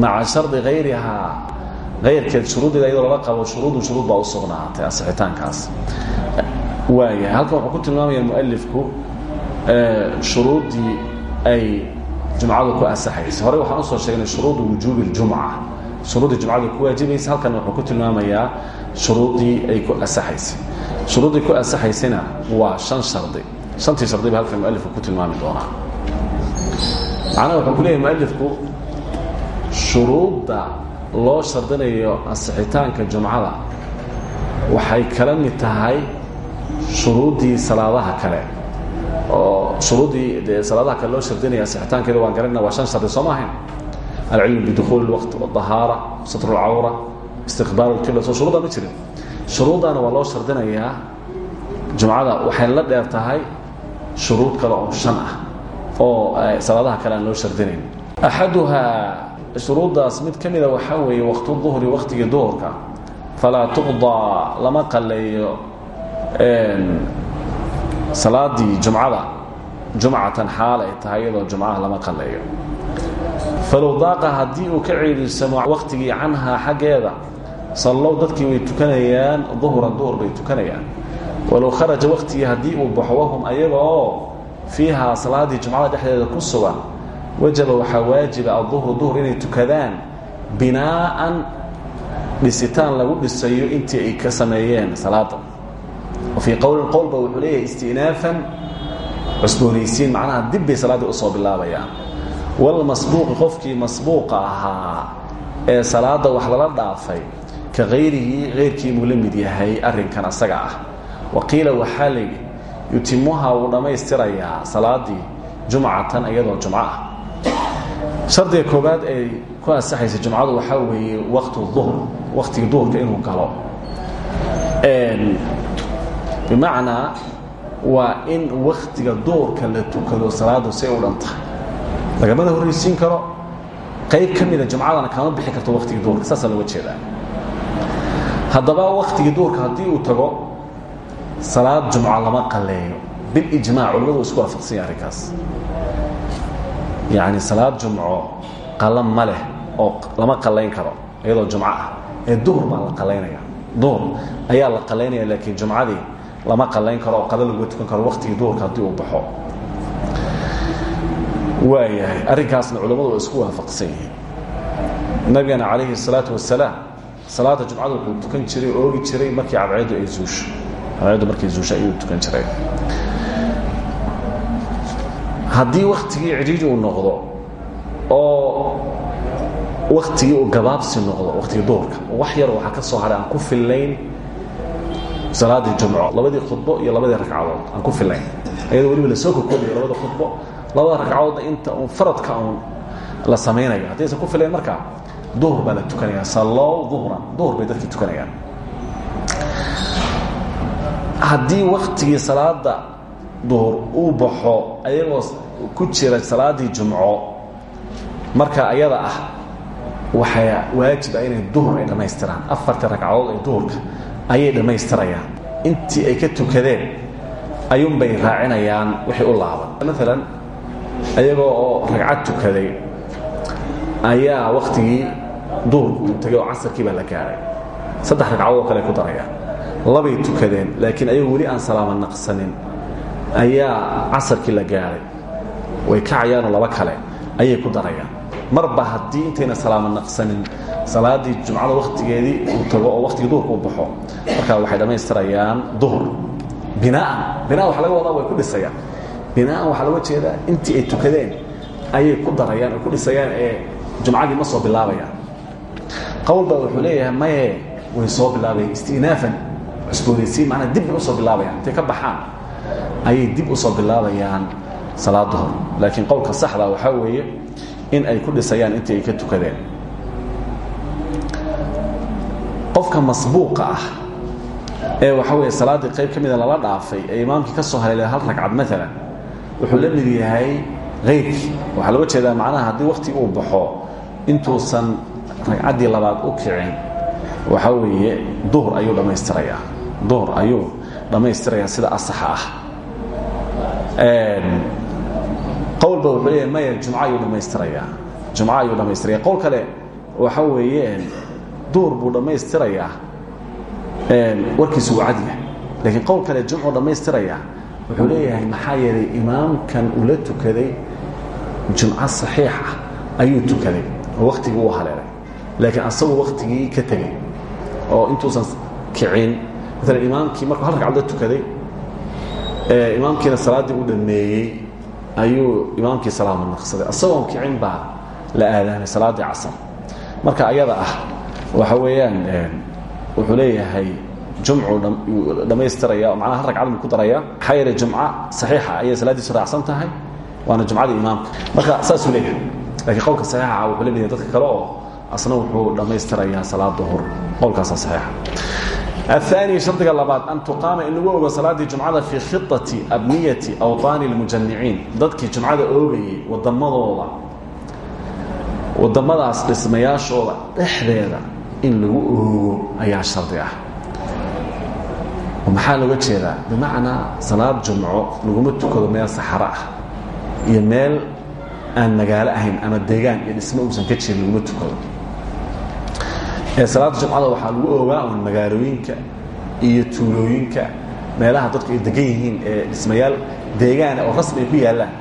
maca shardi hayrihaa ayrkeed shuruuddeeda iyadoo lala qabo shuruudun shuruud baa u sugnaatay asixitaankaas waaya halkan wuxuu ku tilmaamaya mualifku shuruuddii ay jumcadu ku asaxaysay horey waxaan u soo sheegnay shuruudu wujuubi اljumca shuruuddii jumcadu ku waajibaysa halkan wuxuu ku tilmaamayaa shuruuddii ay ku asaxaysay shuruuddii ku asaxaysayna waa shan shardi. Shantii shardi ba halkan mualifku ku tilmaami doonaa. Macnaha wuxuu ku leeyahy mualifku shuruudda loo shardinayo asixitaanka jumcada waxay kala mid tahay shuruuddii salaadaha kale oo shuruuddii dee salaadaha kale loo shardinaya asixitaankeeda waan garanayna waa shan shardi soo ma ahayn alcilmu bidukhuuli اlwaqt wاdahaara satru اlcawra istiqbaalu اlqibla soo shuruuddaa ma jirin shuruuddaana waa loo shardinayaa jumcada waxay la dheer tahay shuruud kale oo shan ah oo salaadaha kale aan loo shardinayn axaduhaa shuruuddaas mid ka mida waxaa weeye waqtu duhri waktigii duhurka. Falaa tuqdaa lama qaleeyo salaadii jumcada jumcatan xaal ay tahay iyadoo lama qaleeyo falow daaqa haddii uu ka ciidhiirsamo waktigii canhaa xaggeeda sallow dadkii way tukanayaan duhran duhur bay tukanayaan. Walow kharaja waktigii haddii uu baxo wahum ayaga oo fiihaa salaadii ku sugan wajaba waxaa waajiba aduhru duhur inay tukadaan binaa'an dhisitaan lagu dhisayo intii ay ka sameeyeen salaada. Wa fii qowlin qowlba wuxuu leeyahay istinaafan cusboonaysiin macnaha dib bay salaaddii u soo bilaabayaan. Walmasbuuqi qofkii masbuuqa ahaa ee salaadda wax lala dhaafay ka hayrihi hayrkii buu la mid yahay arrinkan asaga ah. Wa qiila waxaa layidhi yutimuha wuu dhammaystirayaa salaaddii jumcatan iyadoo jumco ah shardiga koobaad ay ku ansaxaysa jumcadu waxaa weeye waqtu duhr waktiga duhurka inuu galo. Bimacnaa waa in waktiga duhurka la tukado salaadu say u dhan tahay. Lagamana horraysiin karo qayb ka mida jumcadana kama bixi karto waktigii duhurka saasaa looga jeedaa. Haddaba waktigii duhurka haddii uu tago salaad jumco lama qaleeyo. Bilijmaac culimmadu isku waafaqsanya arrinkaas yacni salaad jumco qala ma leh oo lama qalayn karo iyadoo jumco ah. Ee duhur baa la qalaynaya. Duhur ayaa la qalaynaya laakiin jumcadii lama qalayn karo oo qala laguga tukan karo waktigii duhurka haddii uu baxo. Waayahay arrinkaasna culimmadu waa isku waafaqsan yihiin. Nabigana calayhi الsalaatu wasalaam salaada jumcada wuxuu tukan jiray oo oogi jiray markii cadceeddu ay zuusho. Cadceeddu markay zuusho ayuu tukan jiray haddii waktigii cidhiidhi uu noqdo oo waktigii uu gabaabsi noqdo waktigii duhurka wax yar waxaa ka soo hadhay aan ku fillayn salaaddii jumco labadii khudbo iyo labadii ragcadood aan ku fillayn. Ayadoo weliba la soo kokoobayo labada khudbo labada ragcadoodna inta uun faradka uun la samaynayo. Haddaysan ku filayn markaa duhur baa la tukanaya sallow duhran duhur bay dadkii tukanayaan. Haddii waktigii salaada duhur uu baxo ayagoo ku jira salaaddii jumco marka ayada ah waxaa waajiba inay duhur ay dhammaystiraan afartii ragcadood ee duhurka ayay dhammaystirayaan intii ay ka tukadeen ayuunbay raacinayaan wixii u laaban. Maalan ayagoo oo ragcad tukaday ayaa wakhtigii duhurku uu tegay oo casarkii baa la gaadhay saddex ragcadood oo kale ku darayaan. Labay tukadeen laakiin ayagoo weli aan salaama naqsanin ayaa casarkii la gaadhay way kacayaanoo laba kale ayay ku darayaan. Marba haddii intayna salaama naqsanin salaaddii jumcada wakhtigeedii uu tago oo wakhtigii duhurka u baxo markaa waxay dhammaystirayaan duhur. Binaan binaan waxa laga wadaa way ku dhisayaan. Binaan waxaa looga jeedaa intii ay tukadeen ayay ku darayaan ay ku dhisayaan ee jumcadii ma soo bilaabayaan. Qowl baa wuxuu leeyahay maye way soo bilaabayaan istinaafan. Cusboonaysiin macnaa dib bay u soo bilaabayaan intay ka baxaan ayay dib u soo bilaabayaan salaad duhur laakiin qowlka saxda waxaa weeye in ay ku dhisayaan intii ay ka tukadeen. Qofka masbuuqa ah ee waxa weeye salaaddii qayb ka mida lala dhaafay ee imaamkii ka soo haleelay hal ragcad maalan wuxuu la mid yahay hayrkii waxaa looga jeedaa macnaha haddii wakhti uu baxo intuusan ragcaddii labaad u kicin waxaa weeye duhur ayuu dhammaystirayaa. Duhur ayuu dhammaystirayaa sida asaxa ah qowlba wuxuu leeyahay maya jumco ayuu dhammaystirayaa. Jumco ayuu dhammaystiraya qowl kale waxa weeye duhur buu dhammaystirayaa. Warkiisu uu cadyahay laakiin qowl kale jumcuu dhammaystirayaa. Wuxuu leeyahay maxaa yeelay imaamkan ula tukaday jumco saxiix ah ayuu tukaday. Oo wakhtigii haleelay. Laakiin asagu wakhtigii ka tegey oo intuusan kicin. Maalan imaamkii markuu hal ragcad tukaday imaamkiina salaaddii u dhammeeyey ayuu imaamkii salaama naqsaday. Asagoon kicin baa la aadaamay salaaddii casar. Marka ayada ah waxa weeyaan wuxuu leeyahay jumcuu dhammaystiraya macnaha hal ragcad buu ku daraya maxaa yeelay jumco saxiixa ayay salaaddiisu raacsan tahay waana jumcadii imaamka. Marka saasuu leeyahay lakiin qowlka saxiixa wuxuu la leeyahay dadka kale oo asna wuxuu dhammaystirayaa salaad duhur qowlkaasa saxiixa aani hardiga labaad an tuqaama in lagu ogo salaadii jumcada fii khiati abniyati awطaani اlmujaniciin dadkii jumcada oogayey wadamadooda wadamadaas dhismayaashooda dhexdeeda in lagu oogo ayaa shardi ah maxaa looga jeedaa bimacnaa salaad jumco laguma tukado meel saxaro ah iyo meel aan magaalo ahayn ama deegaan iyo dhismo uusan ka jirin laguma tukado salaada jumcada waxaa lagu ogaa un magaalooyinka iyo tuulooyinka meelaha dadku ay degan yihiin ee dhismayaal deegaana oo rasmi ay ku yaallaan.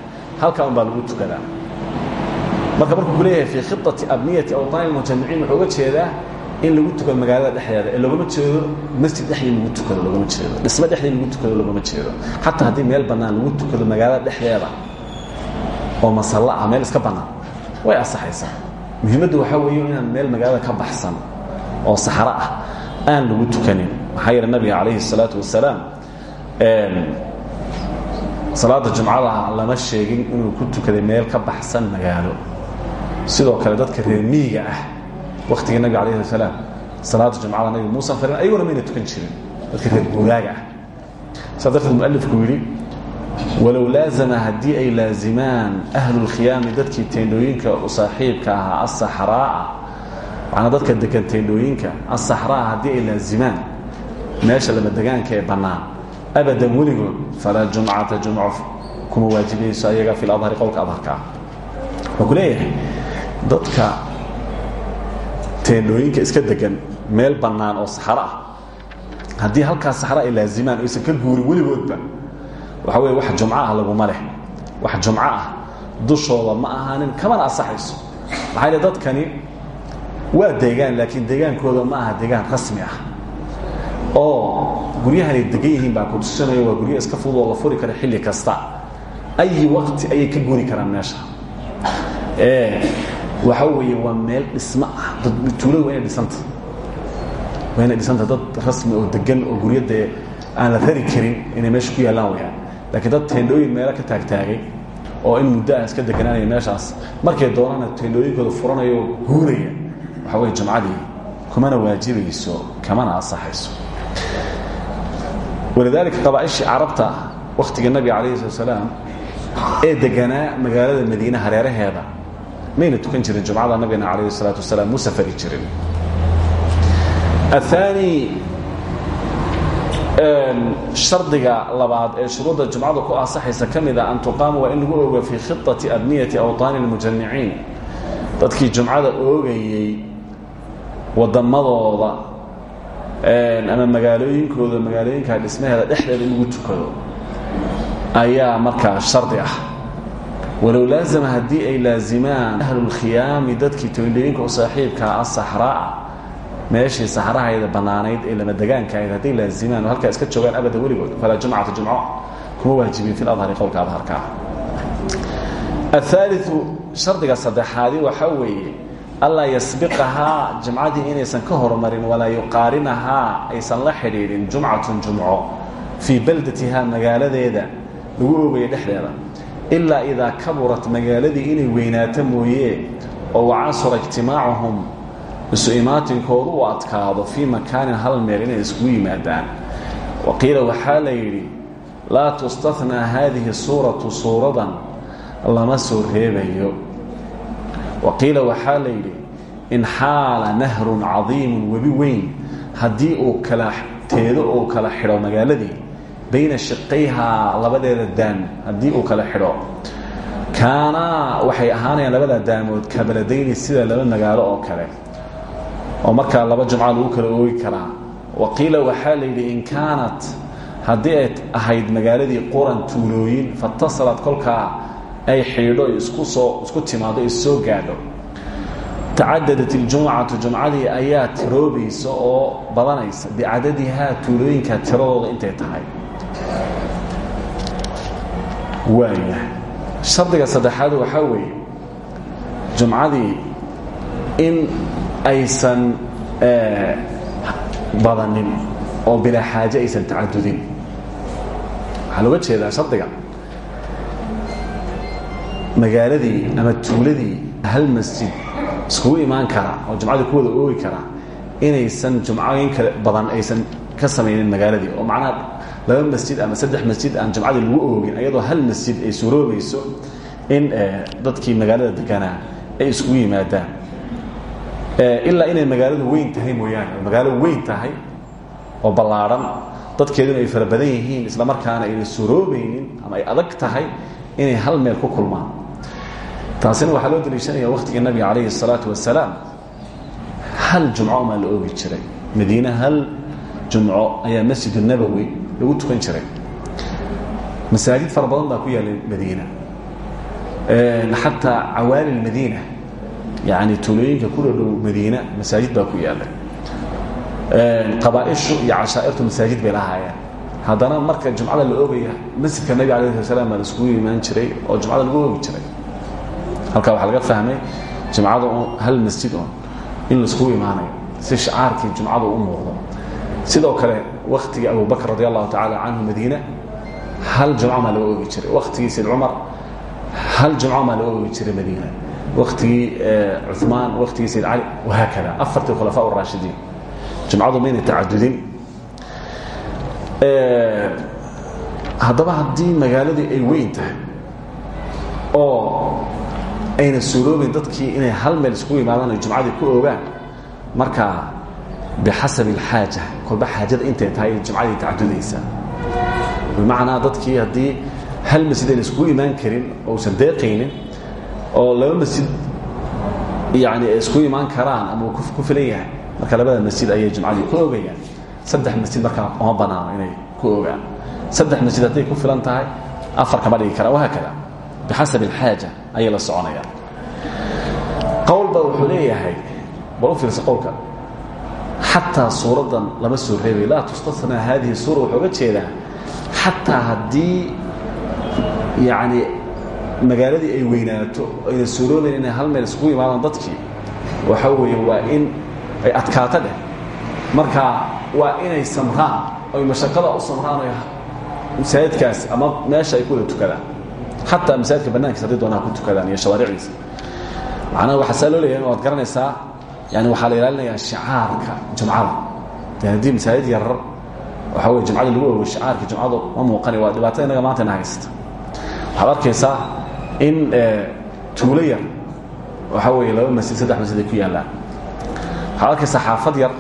Halkaa un baa lagu tukadaa. Marka markuu ku leeyahay fii khiطati abniyati awطaani mujamiciin wuxuu uga jeedaa in lagu tukado magaalada dhexdeeda. Ee loogama jeedo masjid dhexdii lagu tukado loogama jeedo. Dhismo dhexdii lagu tukado loogama jeedo. Xataa haddii meel bannaan lagu tukado magaalada dhexdeeda oo masalla ah meel iska bannaan way asaxaysaa. Muhiimaddu waxaa weeye inaan meel magaalada ka baxsan oo saxaro ah aan lagu tukanin. Maxaa yeele nabiga calayhi الsalaatu wasalaam salaada jumcada lama sheegin inuu ku tukaday meel ka baxsan magaalo. Sidoo kale dadka reer miyiga ah waktigii nabiga alayh salaam salaada jumcada nabiga muusan farin ayaguna mayna tukan jirin dadka reer guuraaga ah. Saa darteed mualifku yidhi walow ay laazimaan ahlulkhiyaami dadkii teendhooyinka u saaxiibka ahaa asaxraa'a macnaa dadka degan teendhooyinka asaxraa haddii ay laazimaan. Meesha lama degaanka ee bannaan. Abadan weligood falaa jumcata jumco kuma waajibayso ayaga fi ladhari qowlka adharka. Ah wuxuu ku leeyahay dadka teendhooyinka iska degan meel bannaan oo saxaro ah haddii halkaas saxro ay laazimaan oysan ka guurin weligoodba waxa weye wax jumco ah laguma leh. Wax jumco ah dushooda ma ahaanin kamana asaxayso. Maxaa yidhi dadkani waa deegaan laakiin deegaankooda ma aha deegaan rasmi ah. Oo guryahanay degan yihiin baa ku tusinayo waa guryo iska fudud la furi kara xilli kasta. Ayi waqti ayay ka guri karaan meesha. Waxa weeye waa meel dhismo ah. Tuuladu waa inay dhisanta. Waa dhisanta dad rasmi oo degan oo guryo aan la rari karin inay meesha ku yaallaan wayaan laakiin dad teendhooyin meelo ka taagtaagay oo in muddo ah iska deganaanaya meeshaas markay doonana teendhooyinkooda furanaya oo waxa weye jumcadii kumana waajibayso kamana asaxayso walidaalika qabaaishii carabta wakhtiga nabiga calayhi slat slaam ee deganaa magaalada madiine hareeraheeda mayna tukan jirin jumcada nabigana calayh الsalaatu wasalaam mu safari jirin aلثaanي shardiga labaad ee shuruudda jumcada ku ansaxaysa ka mida an tuqaama waa in lagu ogo fii khiطaةi abniyati awطaani الmujaniciin dadkii jumcada oogayey wadamadooda ama magaalooyinkooda magaalooyinka dhismaheeda dhexdeeda in lagu tukado ayaa markaa shardi ah. Walow laazama haddii ay laazimaan ahlulkhiyaami dadkii tooldhooyinka u saaxiibkaa ah saxraa meeshii saxrahayda bannaanayd ee lama degaanka ahayd hadday laazimaan oo halkaa iska joogaan abada weligood falaa jumcata jumco kuma waajibin fi adhari qowlka adharka. Ah aaliu shardiga saddexaadi waxaa weeye allaa yasbiqahaa jumcadii inaysan ka hormarin walaa yuqaarinahaa aysan la xidhiidhin jumcatun jumco fii baldatihaa magaaladeeda lagu oogaya dhexdeeda. Ilaa idaa kaburat magaaladii inay weynaato mooye oo wacasura ijtimaacuhum isu imaatinkoodu u adkaado fii makaanin hal meel inay iskugu yimaadaan. Wa qiila waxaa la yidhi laa tustathnaa haadihi suuratu suuradan lama soo reebayo wa qiila waxaa la yidhi in xaala nahrun cadiimun webi weyn haddii uu kala teedo uu kala xidho magaaladii bayna shiqayhaa labadeeda daam haddii uu kala xidho. Kaanaa waxay ahaanayaan labada daamood kabaladayni sida laba magaalo oo kale. Oo markaa laba jumca lagu kala oogi karaa. Wa qiila waxaa la yidhi in kaanat haddii ay ahayd magaaladii quran tuulooyin fatasalat kolkaa ay xidhiidho isku soo isku timaado issoo gaadho. Tacadadat iljumcatu jumcadii ayaa tiroobaysa oo badanaysa bicadadihaa tuulooyinka tiradooda intay tahay. Waaya shardiga saddexaad waxaa weeye jumcadii in aysan badanin oo bilaa xaaje aysan tacadudin. Waxaa looga jeedaa magaaladii ama tuuladii hal masjid iskugu imaan kara oo jumcadii ku wada oogi kara inaysan jumcooyin kale badan aysan ka samaynin magaaladii. Oo macnaha laba masjid ama saddex masjid aan jumcadii lagu oogin iyadoo hal masjid ay suuroobayso in dadkii magaalada deganaa ay iskugu yimaadaan. Ilaa inay magaaladu weyn tahay mooyaane oo magaalo weyn tahay oo ballaadhan dadkeeduna ay fara badan yihiin isla markaana ayna suuroobaynin ama ay adag tahay inay hal meel ku kulmaan taasina waxaa loo daliishanaya wakhtigii nabiga calayhi الsalaatu wasalaam. Hal jumco maa la jiray? Madiine hal jumco ayaa masjid nabowi lagu tukan jiray. Masaajid fara baa ku yaallay madiina. Xataa cawaali madiina yani tuulooyinka ku dhodhow madiina masaajid baa ku yaallay. Qabaaishu iyo cashaa'irtu masaajid bay lahaayeen. Marka jumcada la oogaya masjidka nabi alayh slat slam baa la iskugu imaan jiray oo jumcada lagu oogi halkaa waxaa laga fahmay jumcada hal masjid on in laiskugu imaanayo si shacaarkii jumcada u muuqdo. Sidoo kale waktigii abubakr radi allahu tacaala canhu madiina hal jumco maa laga oogi jiray. Waktigii sayd cumar hal jumco maa laga oogi jiray madiina. Waktigii cumaan waktigii sayd cali wahaakada. Afartii khulafaa raashidiin. Jumcadu mayna tacadudin. Haddaba haddii magaaladii ay weyn tahay oo ayna suuroobin dadkii inay hal meel iskugu yimaadaan ay jumcadii ku oogaan markaa bixasabi alxaaja kolba xaajada intay tahay ay jumcadii tacadudaysaa bimacnaa dadkii haddii hal masjid ayna iskugu imaan karin oo usan deeqaynin oo laba masjid yani ay iskugu imaan karaan ama ku filan yahay marka labada masjid ayay jumcadii ku oogayaan saddex masjid markaa uma banaano inay ku ogaan. Saddex masjid hadday ku filan tahay afar kama dhigi karaan wahaakada bixasabi alxaaja ayay la soconayaan qowlba wuxuu leeyahay bal u fiirsa qowlka xataa suuraddan lama soo reebay laa tustathnaa haadihi suura wuxuu ga jeedaa xataa magaaladii ay weynaato ayna suuroobayn inay hal meel iskugu imaadaan dadkii waxa weeye waa in ay adkaato dheh marka waa inay samraan oy mashaqada u samraan masaajidkaas ama meesha ay ku wada xataa masaajidka banaankiisa hadday doonaa ku tukadaan iyo shawaaricdiisa macnaha waxaa saa loo leeyahay waad garanaysaa yani waxaa la ilaalinayaa shicaarka jumcada de haddii masaajid yarar waxa weye jumcada lagu ogo shicaarka jumcadu ma muuqanay waa dhibaato innaga maanta ina haysta waxaad arkaysaa in tuulo yar waxaa weeye laba masjid saddex masjid ay ku yaallaan waxaad arkaysaa xaafad yar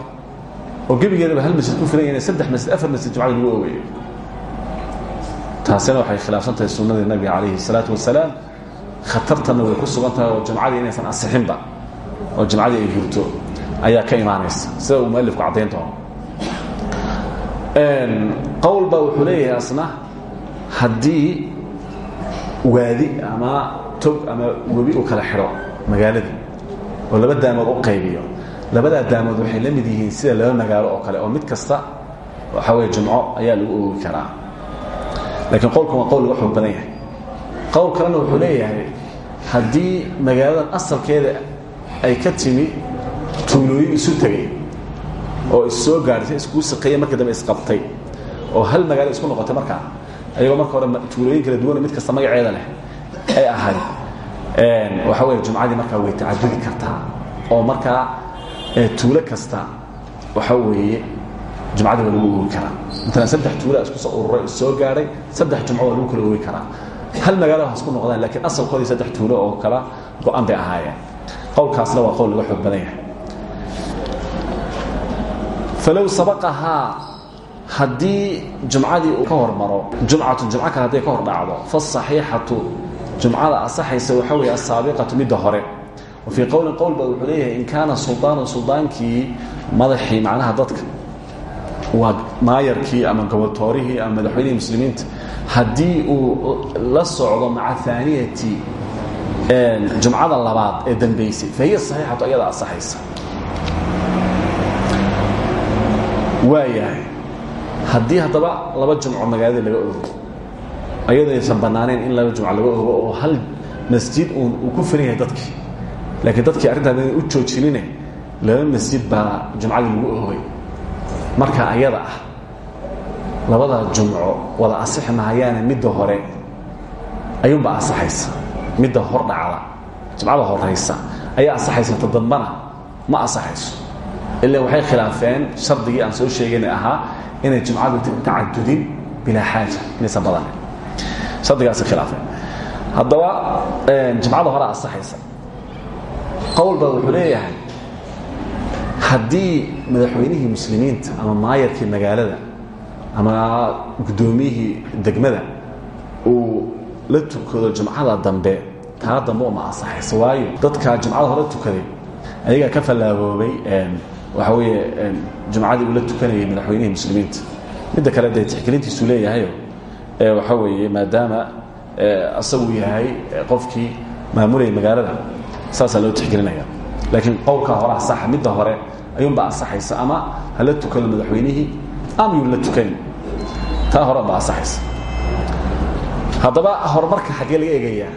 oo gebigeedaba hal masjid ku filan yahin saddex masjid afar masjid jumcada lagu ogayo taasina waxay khilaafsan tahay sunnadii nabiga calayhi الsalaatu wasalaam. Khatartanna way ku sugan tahay oo jumcadii inaysan asixinba oo jumcadii ay hurto ayaa ka imaanaysa. Sida uu mualifku caddayn doono. Qowl baa wuxuu leeyahay asna haddii waadi ama tog ama webi uu kala xidho magaaladii oo laba daamood u qaybiyo. Labadaa daamood waxay la mid yihiin sida laba magaalo oo kale oo mid kasta waxaa weye jumco ayaa lagu oogi karaa laakiin qowlkan waa qowl laga xoog badan yahay. Qowl kalena wuxuu leeyahay haddii magaaladan asalkeeda ay ka timi tuulooyin isu tegay oo issoo gaadhay iskuu saqeeye marka dambe isqabtay oo hal magaalo isku noqotay markaa ayagoo marka hore tuulooyin kala duwan mid kasta magaceeda leh ay ahayd waxa weye jumcadii markaa way tacadudi kartaa oo markaa tuulo kasta waxa weeye jumcadii waa lagu oogi karaa maalan saddex tuula isku soo ururay issoo gaadhay saddex jumco waa lagu kala oogi karaa hal magaalo ha isku noqdaan lakiin asalkoodii saddex tuulo oo kala go-an bay ahaayeen qowlkaasna waa qowl laga xoog badan yahay falow sabaqahaa haddii jumcadii uu ka hormaro jumcatun jumco kale hadday ka hor dhacdo faasaxiixatu jumcada asaxaysa waxaa weeye asaabiqatu midda hore wa fii qowlin qowl ba wuxuu leeyahay in kaana suldaanu suldaankii madaxii macnaha dadka waa maayarkii ama goboltoorihii ama madaxweynihii muslimiinta. Haddii uu la socdo maca aaniyati jumcada labaad ee dambaysay fa hiya saxiixatu ayada asaxaysa waayahay haddii haddaba laba jumco magaalada laga ogo ayadaysan bannaanayn in laba jumco laga ogo oo hal masjid uun uu ku filan yahay dadkii. Laakiin dadkii arrintaan u joojinine laba masjid baa jumcadii lagu ogay marka ayada ah labada jumco wada asixi mahayaane midda hore ayuunbaa asaxaysa midda hor dhacda jumcada horaysa ayaa asaxaysa ta dambana ma asaxayso ila waxay khilaafeen shardigii aan soo sheegayna ahaa inay jumcadu tacadudin bilaa xaaja inaysan badanin shardigaasay khilaafeen. Haddaba jumcada hore asaxaysa qowl baa wuxuu leeyahay haddii madaxweynihii muslimiinta ama maayarkii magaalada ama guddoomiyihii degmada uu la tukado jumcada dambe taa dambe uma asaxaysa waayo dadka jumcada hore tukaday ayagaa ka fallaaboobay waxa weeye jumcadii uu la tukanayay madaxweynihii muslimiinta. Midda kale dee tixgelintiisuu leeyahayo waxa weeye maadaama asagu yahay qofkii maamulayay magaalada saasaa loo tixgelinaya laakiin qowlkaa hore asaxa midda hore ayuunbaa asaxaysa ama hala tukado madaxweynihii? Ama yuu la tukayn. Taa hore baa asaxaysa haddaba horumarka xaggee laga eegayaa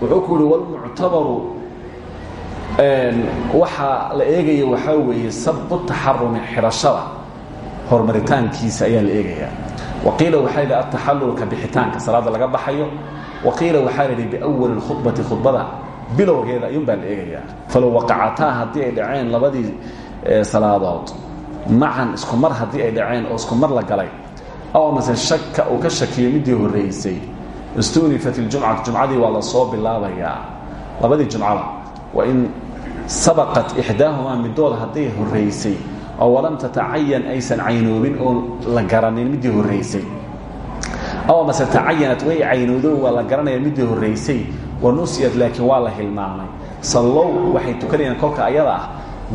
wuxuu ku yihi walmuctabaru waxaa la eegaya waxaa weeye sabu taxarumi xidhashada horumaritaankiisa ayaa la eegayaa waqiila waxaa yidhi ataxallulka bixitaanka salaada laga baxayo. Waqiila waxaa yidhi biawali khudbati khudbada bilowgeeda ayuunbaa la eegayaa. Falow waqacataa haddii ay dhaceen labadii salaadood. Macan isku mar haddii ay dhaceen oo isku mar la galay. Aw mase shaka uu ka shakiyo midii horraysay istunifat iljumcatu jumcadii waa la soo bilaabayaa. Labadii jumcada. Waa in sabaqat ixdaahumaa middood hadday horraysay oo walam tatacayan aysan caynoobin oon la garanin midii horraysay aw mase tacayanat way caynoodo waa la garanaya midii horraysay wa nusiyat laakiin waa la hilmaamay. Sallow waxay tukanayaan kolka ayada ah.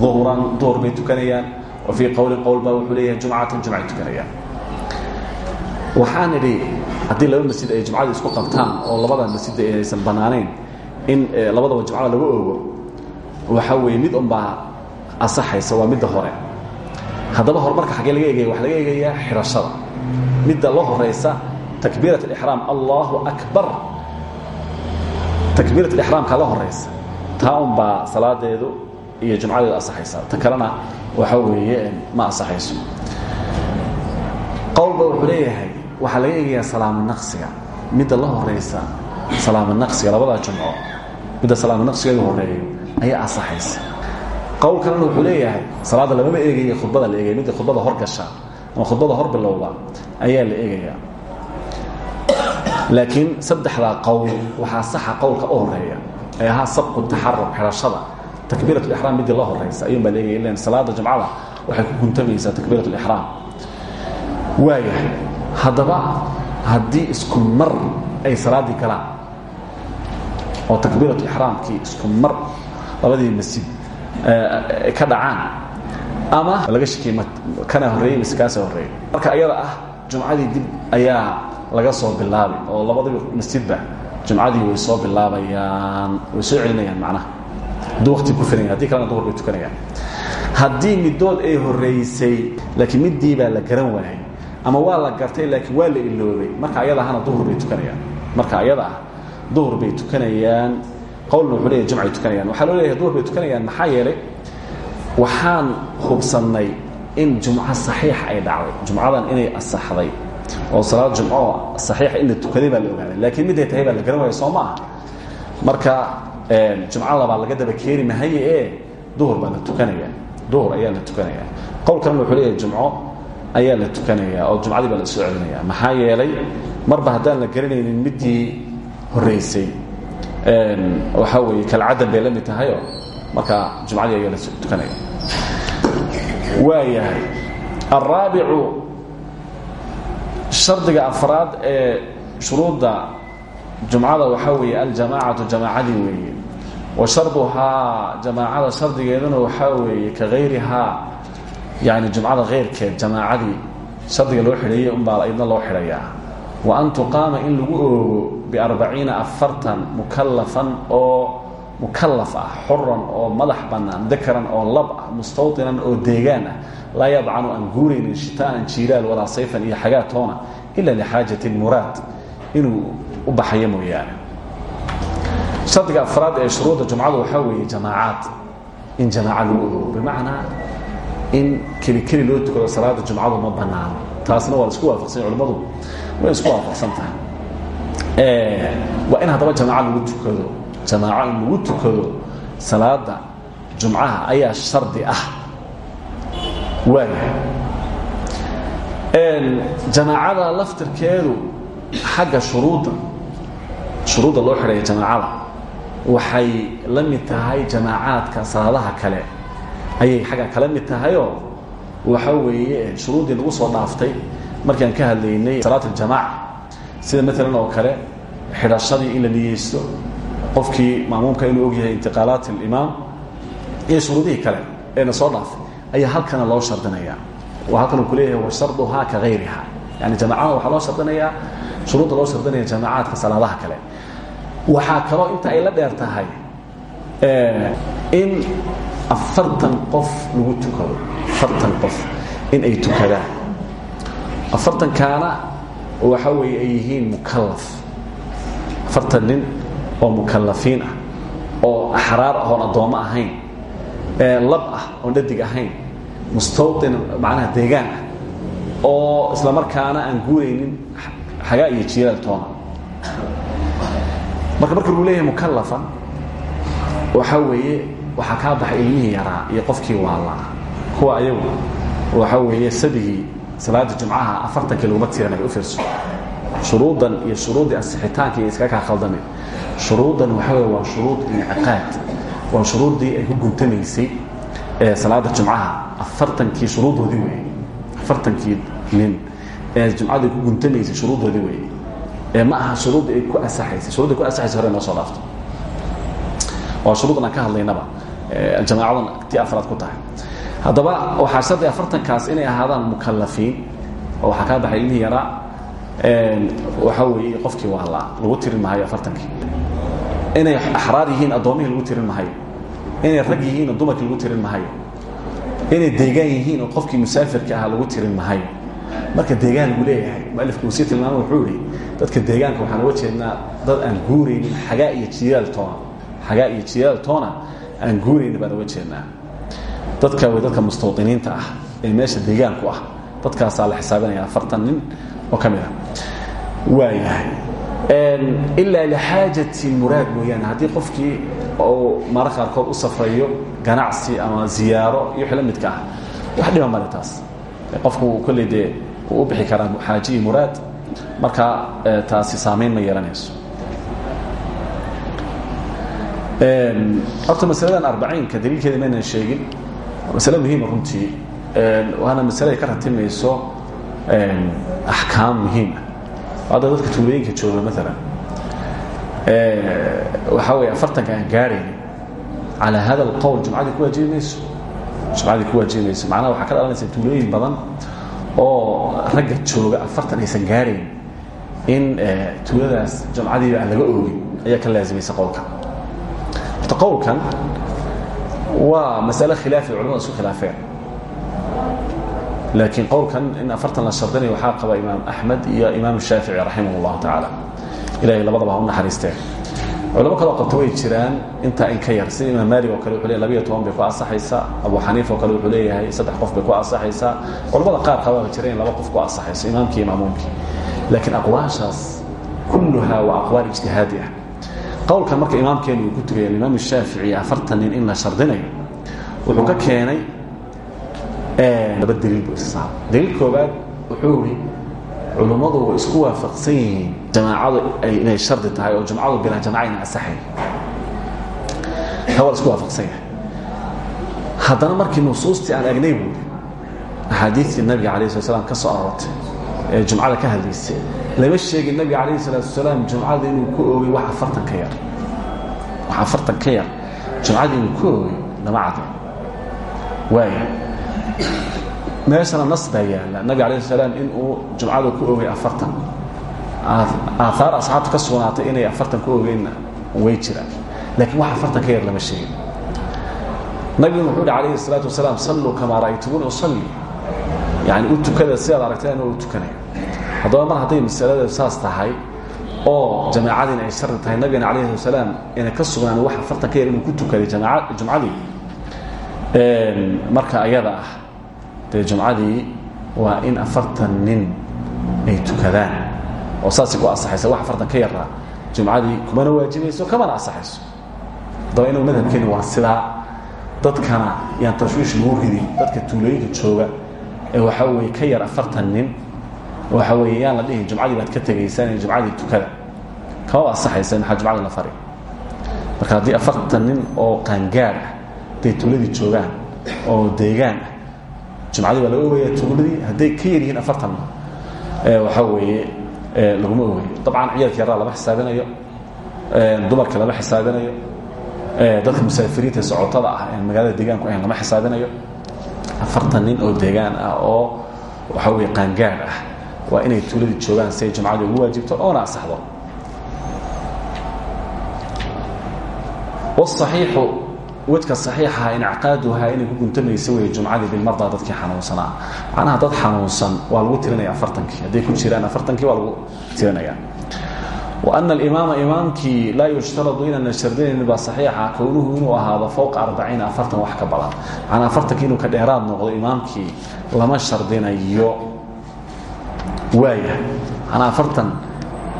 Duhran duhur bay tukanayaan. Wa fii qowlin qowl baa wuxuu leeyahay jumcatan jumcay tukanayaan. Waxaan idhi haddii laba masjid ay jumcada isku qabtaan oo labada masjid aysan bannaanayn in labadaba jumcada laga oogo waxaa weeye mid unbaa asaxaysa waa midda hore. Haddaba horumarka xaggee laga eegaya waxa laga eegayaa xidhashada midda la horaysa takbiirat alixraam allahu akbar takbiirat alixraamka la horaysa taa unbaa salaadeedu iyo jumcadeedu asaxaysa ta kalena waxaa weeye ma asaxayso. Qowlba wuxuu leeyahay waxaa laga eegayaa salaamo naqsiga. Midda la horaysa salaamo naqsiga labadaa jumco midda salaamo naqsigeedu horeeyo ayaa asaxaysa. Qowl kalena wuxuu leeyahay salaadda lamama eegaya khudbada la eegaya midda khudbada hor gasha ama khudbada hor bilowda ayaa la eegayaa laakiin saddexdaa qowl waxaa saxa qowlka u horreeya ee ahaa sabqu taxarub xidhashada takbiirat lixraam midii la horaysa ayuun baa leegaya ilan salaada jumcada waxay ku guntamaysaa takbiirat lixraam waayahay haddaba haddii isku mar ay salaaddii galaan oo takbiiratu ixraamkii isku mar labadii masjid ka dhacaan ama laga shakiyey kana horreeyey mise kaasa horreeyey marka ayada ah jumcadii dib ayaa laga soo bilaabay oo labadii masjidba jumcadii way soo bilaabayaan way soo celinayaan macnaha. Hadduu waqti ku filan yahay haddii kalena duhur bay tukanayaan. Haddii midood ay horreysay laakiin middii baa la garan waayay ama waa la gartay laakiin waa la iloobay marka ayada ahna duhur bay tukanayaan. Marka ayada ah duhur bay tukanayaan qowlna wuxuu leeyahy jumcay tukanayaan. Waxaa loo leeyahay duhur bay tukanayaan maxaa yeelay? Waxaan hubsannay in jumco saxiix ay dhacday jumcadan inay asaxday oo salaad jumco saxiixa in la tukaday baa la ogaaday. Laakiin miday tahay baa la garan waaya soo ma aha. Marka jumco labaa laga daba keeni mahaye ee duhur baa la tukanaya duhur ayaa la tukanaya qowl kalena wuxuu leeyahay jumco ayaa la tukanaya oo jumcadii baa la soo celinaya maxaa yeelay marba haddaan la garanaynin midii horreysay waxaa weeye kalcadan bay la mid tahayoo marka jumcadii ayaa la tukanaya waayahay alraabicu shardiga afraad ee shuruudda jumcada waxaa weeye aljamaacatu jamaacadii weeye. Wa sharduhaa jamaacada shardigeeduna waxaa weeye ka hayrihaa yani jumcada keyrkeed jamaacadii shardiga loo xidheeyey unbaa idna loo xidhayaa. Wa an tuqaama in lagu oogo biarbaciina afartan mukalafan oo mukalaf ah xuran oo madax bannaan dakaran oo lab ah mustawdinan oo deegaan ah laa yadcanu aan guuraynin shita'an jiiraal walaa sayfan iyo xagaa toona ila lixaajati muraad. Inuu u baxayo mooyaane. Shardiga afraad ee shuruudda jumcadu waxaa weeye jamaacaad in jamaaca lagu oogo bimacnaa in keli keli loo tukado salaada jumcadu ma banaano taasna waa la isku waafaqsanya culimmadu. Way isku waafaqsan tahay. Waa in haddaba jamaaca lagu tukado jamaaco in lagu tukado salaada jumcaha ayaa shardi ah. Waaya jamaacada laftirkeedu xagga shuruudda shuruudda loo xidhaya jamaacada waxay la mid tahay jamaacaadka salaadaha kale. Ayay xagga kala mid tahayoo waxa weeye shuruuddii lagu soo dhaaftay markaan ka hadlaynay salaat aljamaaca sida maalan oo kale xidhashadii in la niyeysto qofkii maamuumka inuu og yahay intiqaalaat alimaam iyo shuruudihii kale eena soo dhaafay ayaa halkana loo shardinaya. Oo halkan uu ku leeyahay wa sharduhaa ka hayriha yani jamaacada waxaa loo shardinayaa shuruudda loo shardinaya jamaacaadka salaadaha kale. Waxaa kaloo inta ay la dheer tahay in afartan qof lagu tukado afartan qof in ay tukadaan. Afartankaana waxa weeye ay yihiin mukalaf afartan nin oo mukalafiin ah oo axraar ah oon addoommo ahayn lab ah oon dhadig ahayn mustawdin macnaha deegaan ah oo isla markaana aan guuraynin xagaa iyo jiiraal toona. Marka marka lagu leeyahay mukalafan waxaa weeye waxaa kaa baxay ilmihii yaraa iyo qofkii waalaa kuwa ayagu waxaa weeye sabigii salaada jumcaha afartankii laguma tiranay u fiirso. Shuruuddan iyo shuruuddii ansixitaanka iyo iskaga kaa khaldameen shuruuddan waxaa waa shuruud iniciqaad. Waa shuruuddii ay ku guntamaysay ee salaada jumcaha. Afartankii shuruuddoodii weeye. Afartankii nin. Ee jumcadii ku guntamaysay shuruuddoodii weeye. Ee ma aha shuruuddii ay ku asaxaysay shuruudda ku asaxaysay hore noo soo dhaafto. Waa shuruudan aan ka hadlaynaba. Jamaacadan tii afraad ku tahay. Haddaba waxaa shardi afartankaas inay ahaadaan mukalafiin oo waxaa kaa baxay ilmihii yaraa. Waxaa weeye qofkii waalaa lagu tirin mahayo afartankii inay axraar yihiin addoomihii lagu tirin mahayo inay rag yihiin oo dumarkii lagu tirin mahayo inay deegaan yihiin oo qofkii musaafirka ahaa lagu tirin mahayo marka deegaan lagu leeyahay mualifku uu sii tilmaama wuxuu ihi dadka deegaanka waxaan uga jeednaa dad aan guuraynin xagaa iyo jiyaal toona xagaa iyo jiyaal toona aan guuraynin baan uga jeednaa. Dadka way dadka mustawdiniinta ah ee meesha deegaanku ah. Dadkaasaa la xisaabinaya afartan nin oo ka mid ah. Waayahay ilaa lixaajati muraad mooyaane. Haddii qofkii uu mara qaarkood u safrayo ganacsi ama ziyaaro iyo wixii la midka ah wax dhiba male taas. Qofku kolley dee uu u bixi karaa xaaji iyo muraad. Marka taasi saamayn ma yeelanayso. Horta masaladan arbaciinka daliilkeeda maynan sheegin. Masale muhiima runtii. Waana masale ay ka ratimayso axkaam muhiima hadda dadka tuulooyinka jooga maalan waxaa weeye afartanka aan gaaraynin calaa hada alqowl jumcadii ku waajibi mayso. Ku waajibi mayso. Macnaha waxaa ka tuulooyin badan oo ragga jooga afartan aysan gaarayn in tuuladaas jumcadiiba aan laga oogin ayaa ka laazimaysa qowlkan. Horta waa masale khilaafi culamada isku khilaafeen laakiin qowlkan in afartan la shardinayo waxaa qaba imaam axmed iyo imaam shaafici raximah اllahu tacaala ilahay labadaba ha u naxariisteen culamo kaloo qabta way jiraan intaa in ka yar sida imaam maalik oo kale wuxuu leeyahy labiyo toban bay ku asaxaysaa abu xaniifa oo kale wuxuu leeyahay saddex qof bay ku asaxaysaa culamada qaar qabaa jira in laba qof ku asaxayso imaamkii imaamuumkii laakiin aqwaashaas kulluhaa waa aqwaal ijtihaadi ah qowlkan marka imaamkeenu uu ku tugaya imaam shaafici afartan nin in la shardinayo wuxuu ka keenay laba daliil buu isasaaba daliil koobaad wuxuu ihi culummadu way isku waafaqsan yihiin. Jamaacadu inay shardi tahay oo jumcadu bilaa jamaca ina asaxayn taa waa isku waafaqsan yahay. Haddana markii nusuustii aan egnay buuri axaadiistii nabiga alayh slat slam ka soo aroortay ee jumcada ka hadlaysay lama sheegin nabiga calayh salaatu wasalaam jumcada inuu ku oogay wax afartan ka yar. Wax afartan ka yar. Jumcada inuu ku oogay lama cadin waaya meeshana nas baa yaalla nabig alayh salaam in uu jumcada ku oogay afartan. Aahaar asxaabta ka sugnaatay inay afartan ku oogeenna way jiraan. Laakiin wax afartan ka yar lama sheegin. Nabiguna wuxuu hi alayhi salaatu wasalaam salluu kamaa ra'aytumuuni usalli. Yani u tukada sidaad aragteen u tukanayo haddaba mar hadday masalada saas tahay oo jamaacadiina ay shardi tahay nabigana calayhi wasalaam ina ka sugnaan wax afartan ka yar inuu ku tukaday jumcadii marka ayada ah dee jumcadii waa in afartan nin ay tukadaan oo saasay ku asaxaysa wax afartan ka yaraa jumcadii kumana waajibayso kamana asaxayso haddaba inuu madhabkeeni waa sidaa dadkana yaan tashwiish lagu ridin dadka tuulooyinka jooga ee waxaa weeye ka yar afartan nin waxa weeye yaan la dhihin jumcadii baad ka tegaysaan ee jumcadii tukada. Kamaba asaxaysa maxaa jumcadii la fari marka haddii afartan nin oo qaangaad ah hadday tuuladii joogaan oo deegaan ah jumcadii baa laga ogaya tuuladii hadday ka yar yihiin afartanna waxaa weeye laguma ogayo dabcan ciyaalka yaraa lama xisaabinayo. Dumarka lama xisaabinayo. Dadka musaafiriinta socotada ah ee magaalada deegaanku ahayn lama xisaabinayo. Afartan nin oo deegaan ah oo waxaa weye qaangaad ah waa inay tuuladii joogaan si ay jumcadii ugu waajibto oona asaxdo wاصaxiixu wedka saxiixaha ah incaqaaduhaa inay ku guntamaysa wey jumcadii bilmardaa dadkii xanuunsanaa. Macnaha dad xanuunsan waa lagu tirinaya afartankii. Hadday ku jiraan afartankii waa lagu tirinaya. Wa ana alimaama imaamkii laa yushtaradu inaana shardinaynin baa saxiixa ah. kownuhu inuu ahaado fowqa arbaciina afartan wax ka badan. Macnaa afartankii inuu ka dheeraad noqdo imaamkii lama shardinayo. Waaya manaa afartan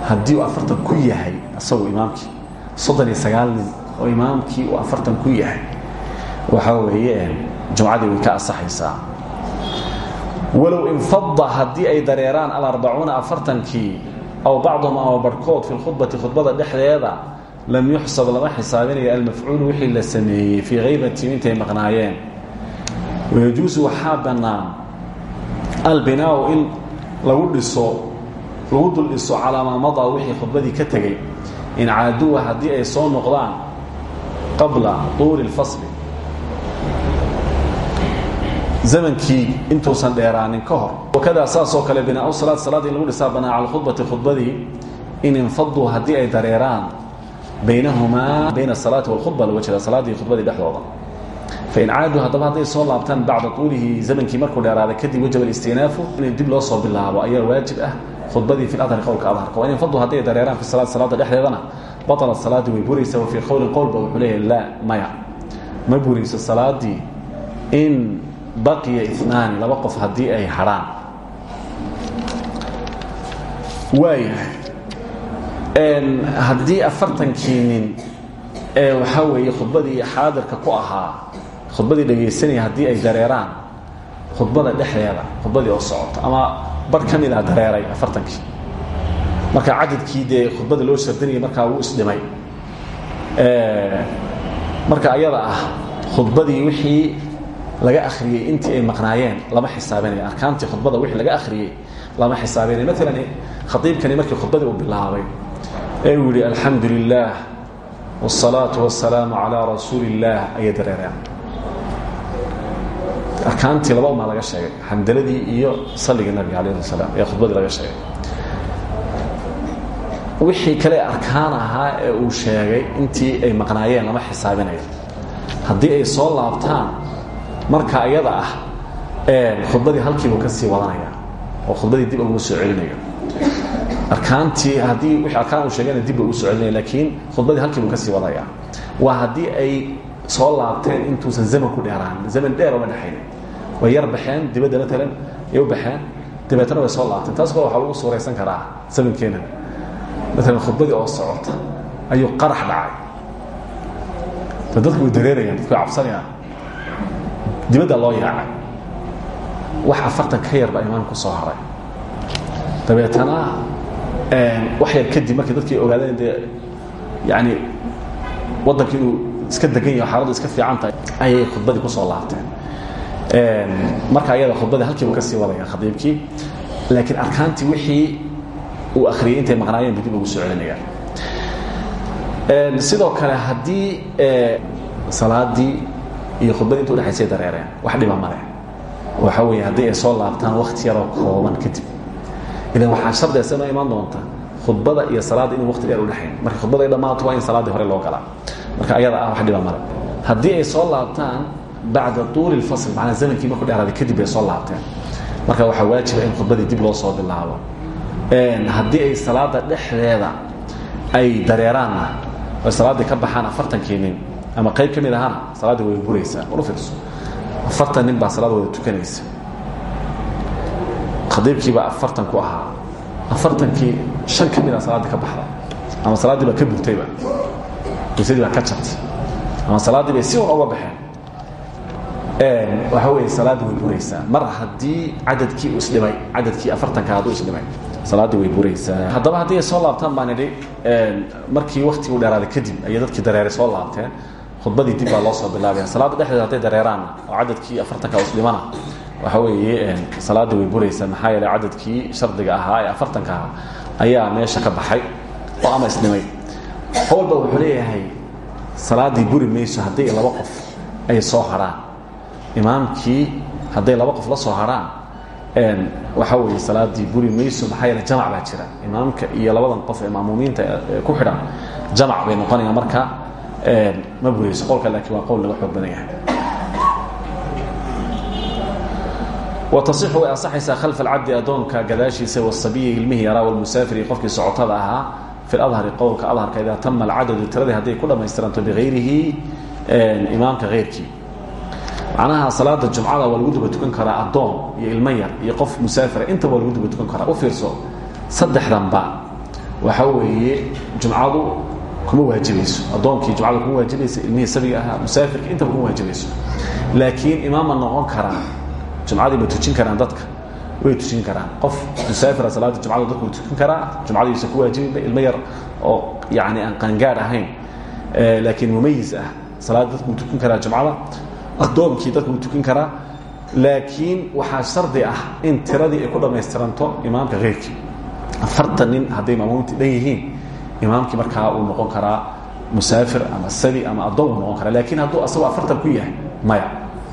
haddii uu afartan ku yahay isagu imaamkii soddon iyo sagaal nin oo imaamkii uu afartan ku yahay. Waxaa weeye jumcadii way ka asaxaysaa walow infada haddii ay dareeraan alarbacuuna afartankii aw bacduhum ama barhkood fi lkhudbati khudbada dhexdeeda lam yuxsab lama xisaabinayo almafcuulu wixii la sameeyey fii haybatihim intay maqnaayeen. Wayajuusu waxaa bannaan albinaau in lagu dhiso lagu dul dhiso calaa maa madaa wixii khudbadii ka tegey. In caaduwa haddii qabla tuuli اlfasli zamankii intuusan dheeraanin ka hor. Wakadaa saasoo kale binaau salaad salaadii lagu dhisaa bannaan cala khudbati khudbadii in infaduu haddii ay dareeraan baynahumaa bayna asalaati walkhudba laga jeeda salaadii khudbadii dhexdooda. Fain caaduu haddaba hadday soo laabtaan bacda tuulihi zamankii markuu dheeraaday kadib wajaba istinaafu in dib loo soo bilaabo ayaa waajib ah khudbadii fi adhari qowlka adharka. Wain infaduu hadday dareeraan fi salaad salaada dhexdeedana batalat salaadii way buraysa wa fii qowlin qowlba wuxuu leeyahay laa maya. Ma burayso salaadii in baqiya inaani laba qof haddii ay hadhaan waayahay. Haddii afartankii nin ee waxaa weeye khudbadii xaadirka ku ahaa khudbadii dhegaysanaya haddii ay dareeraan khudbada dhexdeeda khudbadii oo socoto ama bar ka mid a dareeray afartankii marka cadadkii dee khudbada loo shardinayay markaa wuu isdhimay marka ayada ah khudbadii wixii laga akhriyey intii ay maqnaayeen lama xisaabinayo arkaantii khudbada wixii laga akhriyey lama xisaabinayo maalan khaiibkani markii khudbadii uu bilaabay ee uu yidhi alxamdu lilah wالsalaaةu wasalaamu calىa rasuuli اllah ayay dareereen arkaantii laba umaa laga sheegay xamdaladii iyo saligii nabiga alayh salaam ee khudbadii laga sheegay wixii kale arkaan ahaa ee uu sheegay intii ay maqnaayeen lama xisaabinayo. Haddii ay soo laabtaan marka iyada ah khudbadii halkiibuu ka sii wadanaya oo khudbadii dib uguma soo celinayo. Arkaantii haddii wixii arkaan uu sheegayna dib buu ugu soo celinaya laakiin khudbadii halkiibuu ka sii wadaya waa haddii ay soo laabteen intuusan zaman ku dheeraan zaman dheer oma dhexayn way yar baxeen dibadda maalan ay u baxeen dabeetana way soo laabteen. Taas kale waxaa lagu suuraysan karaa zamankeenan maalan khudbadii oo socota ayuu qarax dhacay. De dadku way dareerayaan dadku way cabsanayaan. Dibadda loo yaacay. Wax afartan ka yar baa imaamku soo haray. Dabeetana wax yar kadib markay dadkii ogaadeen dee yani waddanka inuu iska degan yaho xaaladdu iska fiican tahay ayay khudbadii ku soo laabteen. Marka ayada khudbadii halkiibu ka sii wadaya khadiibkii laakiin arkaantii wixii uu akhriyey intay maqnaayeen bu dib ugu soo celinayaan sidoo kale haddii salaadii iyo khudbadii inta udhexaysay dareereen wax dhiba male waxa weeye haddii ay soo laabtaan wakti yaroo kooban kadib. Ilan waxaa shardiga ma imaan doonta khudbada iyo salaadda inuu wakti dheer udhexayn marka khudbada ay dhammaato waa in salaaddii hore loo galaa. Marka ayada ah wax dhiba male haddii ay soo laabtaan bacda tuuli lfasl macnaa zamankii markuu dheeraaday kadib ay soo laabteen. Marka waxaa waajiba in khudbadii dib loo soo bilaabo haddii ay salaada dhexdeeda ay dareeraanna oy salaaddii ka baxaan afartankii nin ama qayb ka mid ahana salaaddii way buraysaa war u fiirso. Afartan nin baa salaad wada tukanaysa. Khadiibkiibaa afartan ku ahaa. Afartankii shan ka mid a salaaddii ka baxda ama salaaddii baa ka burtayba waysadii baa ka jabtay ama salaaddii bay si un uga baxeen. Waxa weeye salaaddii way buraysaa. Mar haddii cadadkii uu isdhimay cadadkii afartanka hadduu isdhimay salaaddii way buraysaa. Haddaba haddii ay soo laabtaan baan idhi markii waktiguu dheeraaday kadib ayay dadkii dareeray soo laabteen. Khudbadii dib baa loo soo bilaabaya salaadda dhexdeeda hadday dareeraanna oo cadadkii afartanka isdhimana waxa weeye salaaddii way buraysaa. Maxaa yeele cadadkii shardiga ahaa ee afartanka ahaa ayaa meesha ka baxay oo ama isdhimay. Howlba wuxuu leeyahay salaaddii buri mayso haddii laba qof ay soo harhaan imaamkii hadday laba qof la soo harhaan waxa weeye salaaddii buri mayso maxaa yeele jamac baa jira. Imaamka iyo labadan qof ee maamuumiinta ku xidhan jamac bay noqonayaan marka ma burayso qolka laakiin waa qowl laga xoog badan yahay. Watasixu way ansaxaysaa khalfa alcabdi addoonka gadaashiisa wasabiyi ilmihii yaraa walmusaafiri qofkii socotada ahaa fi ladhari qowlka adharka idaa tama alcadadu tiradii hadday ku dhammaystiranto bikayrihi imaamka keyrkii macnaha salaada jumcada waa lagu duba tukan karaa addoon iyo ilmo yar iyo qof musaafira intaba waa lagu duba tukan karaa. U fiirso saddexdanba. Waxa weeye jumcadu kuma waajibayso addoonkii jumcada kuma waajibayso ilmihii sabiga ahaa musaafirka intaba kuma waajibayso laakiin imaam ma noqon karaa jumcadii ma tujin karaan dadka. Way tujin karaan. Qof musaafira salaada jumcada dadku way tukan karaa jumcadiisa ku waajibinba ilmo yar oo yani aan qaangaar ahayn. Laakiin mumayis ah salaada dadku wuu tukan karaa jumcada addoonkii dadku wuu tukan karaa laakiin waxaa shardi ah in tiradii ay ku dhammaystiranto imaamka keyrkii. Afartan nin hadday maamuumti dhan yihiin imaamkii markaa uu noqon karaa musaafir ama sabi ama addoon uu noqon karaa laakiin hadduu asagoo afartan ku yahay maya.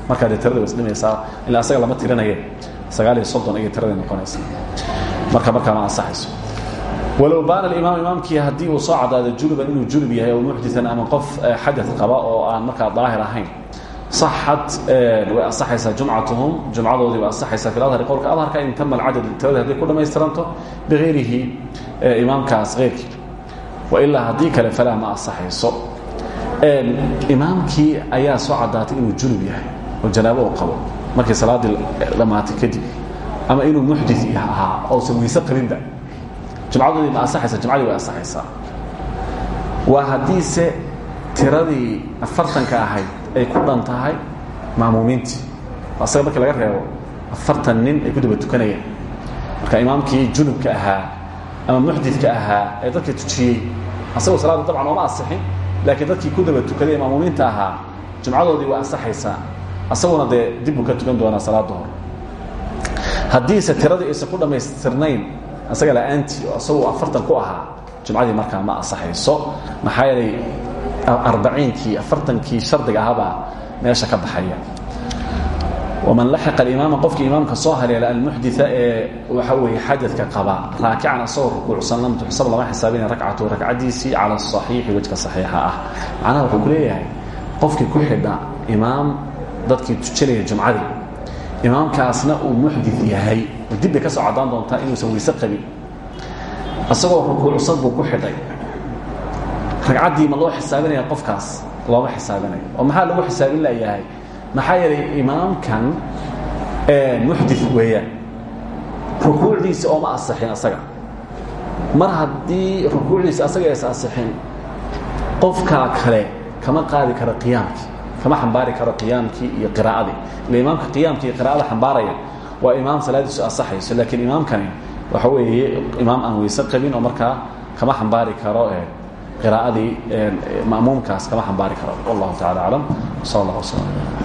Markaa dee tirada way isdhimaysaa ilaa asaga lama tirinaye sagaal iyo soddon ayay tiraday noqonaysa marka markaa ma ansaxayso. Walow baana alimaam imaamkii haddii uu soo cadaado junuban inuu junub yahay oo muxditan ama qof xadad qaba oo aan markaa daahir ahayn صaxat way ansaxaysaa jumcatuhum jumcadoodii way ansaxaysaa fi adhari qowlka adharka in tama alcadad tiradii hadday ku dhammaystiranto bikayrihi imaamkaas keyrkii wailaa haddii kale falaa ma ansaxayso imaamkii ayaa soo caddaatay inuu junub yahay oo janaabo u qabo markii salaaddii dhammaatay kadib ama inuu muxdid ahaa ousan weyse qabinba jumcadoodii ma ansaxaysa jumcadii way ansaxaysaa waa haddiise tiradii afartanka ahayd ay ku dhan tahay maamuumiintii asaga markii laga reebo afartan nin ay ku daba tukanayaan marka imaamkii junubka ahaa ama muxdidka ahaa ee dadka tujiyey asagoo salaada dabcan ooma asixin laakiin dadkii ku daba tukaday maamuumiinta ahaa jumcadoodii waa ansaxaysaa asaguna dee dib buu ka tukan doonaa salaada hor haddiise tiradii aysan ku dhammaystirnayn asaga la'aantii oo asagu afartan ku ahaa jumcadii markaa ma ansaxayso. Maxaa yeelay arbaciinkii afartankii shardiga ahabaa meesha ka baxaya. Waman laxiqa alimaama qofkii imaamka soo haleela almuxdita ee waxa weeye xadadka qaba raakican asagoo rukuucsan lam tuxsab lama xisaabinaya rakcatu rakcadiisii cala asaxiixi wejka saxiixa ah. Macnaha wuxuu ku leeyahay qofkii ku xidha imaam dadkii tujinaya jumcadii imaamkaasna uu muxdit yahay. Oo dib bay ka soo caddaan doontaa inuusan weyse qabin. Isagoo rukuucsan buu ku xidhay ragcaddii ma loo xisaabinaya qofkaas looma xisaabinayo. Oo maxaa lagu xisaabin layahay? Maxaa yeelay imaamkan muxdit weeyaan. Rukuucdiisa ooma asixin asaga. Mar haddii rukuucdiisa asaga aysa asixin qofkaa kale kama qaadi karo qiyaamkii kama xambaari karo qiyaamkii iyo qiraa'adii ila imaamka qiyaamkii iyo qiraa'ada xambaaraya waa imaam salaadiisu asaxayso. Laakiin imaamkani waxa weeye imaam aan weyse qabin oo markaa kama xambaari karo qiraa'adii ma'muumkaas kama xambaari karo. Wallahu tacala aclam sal allah waslam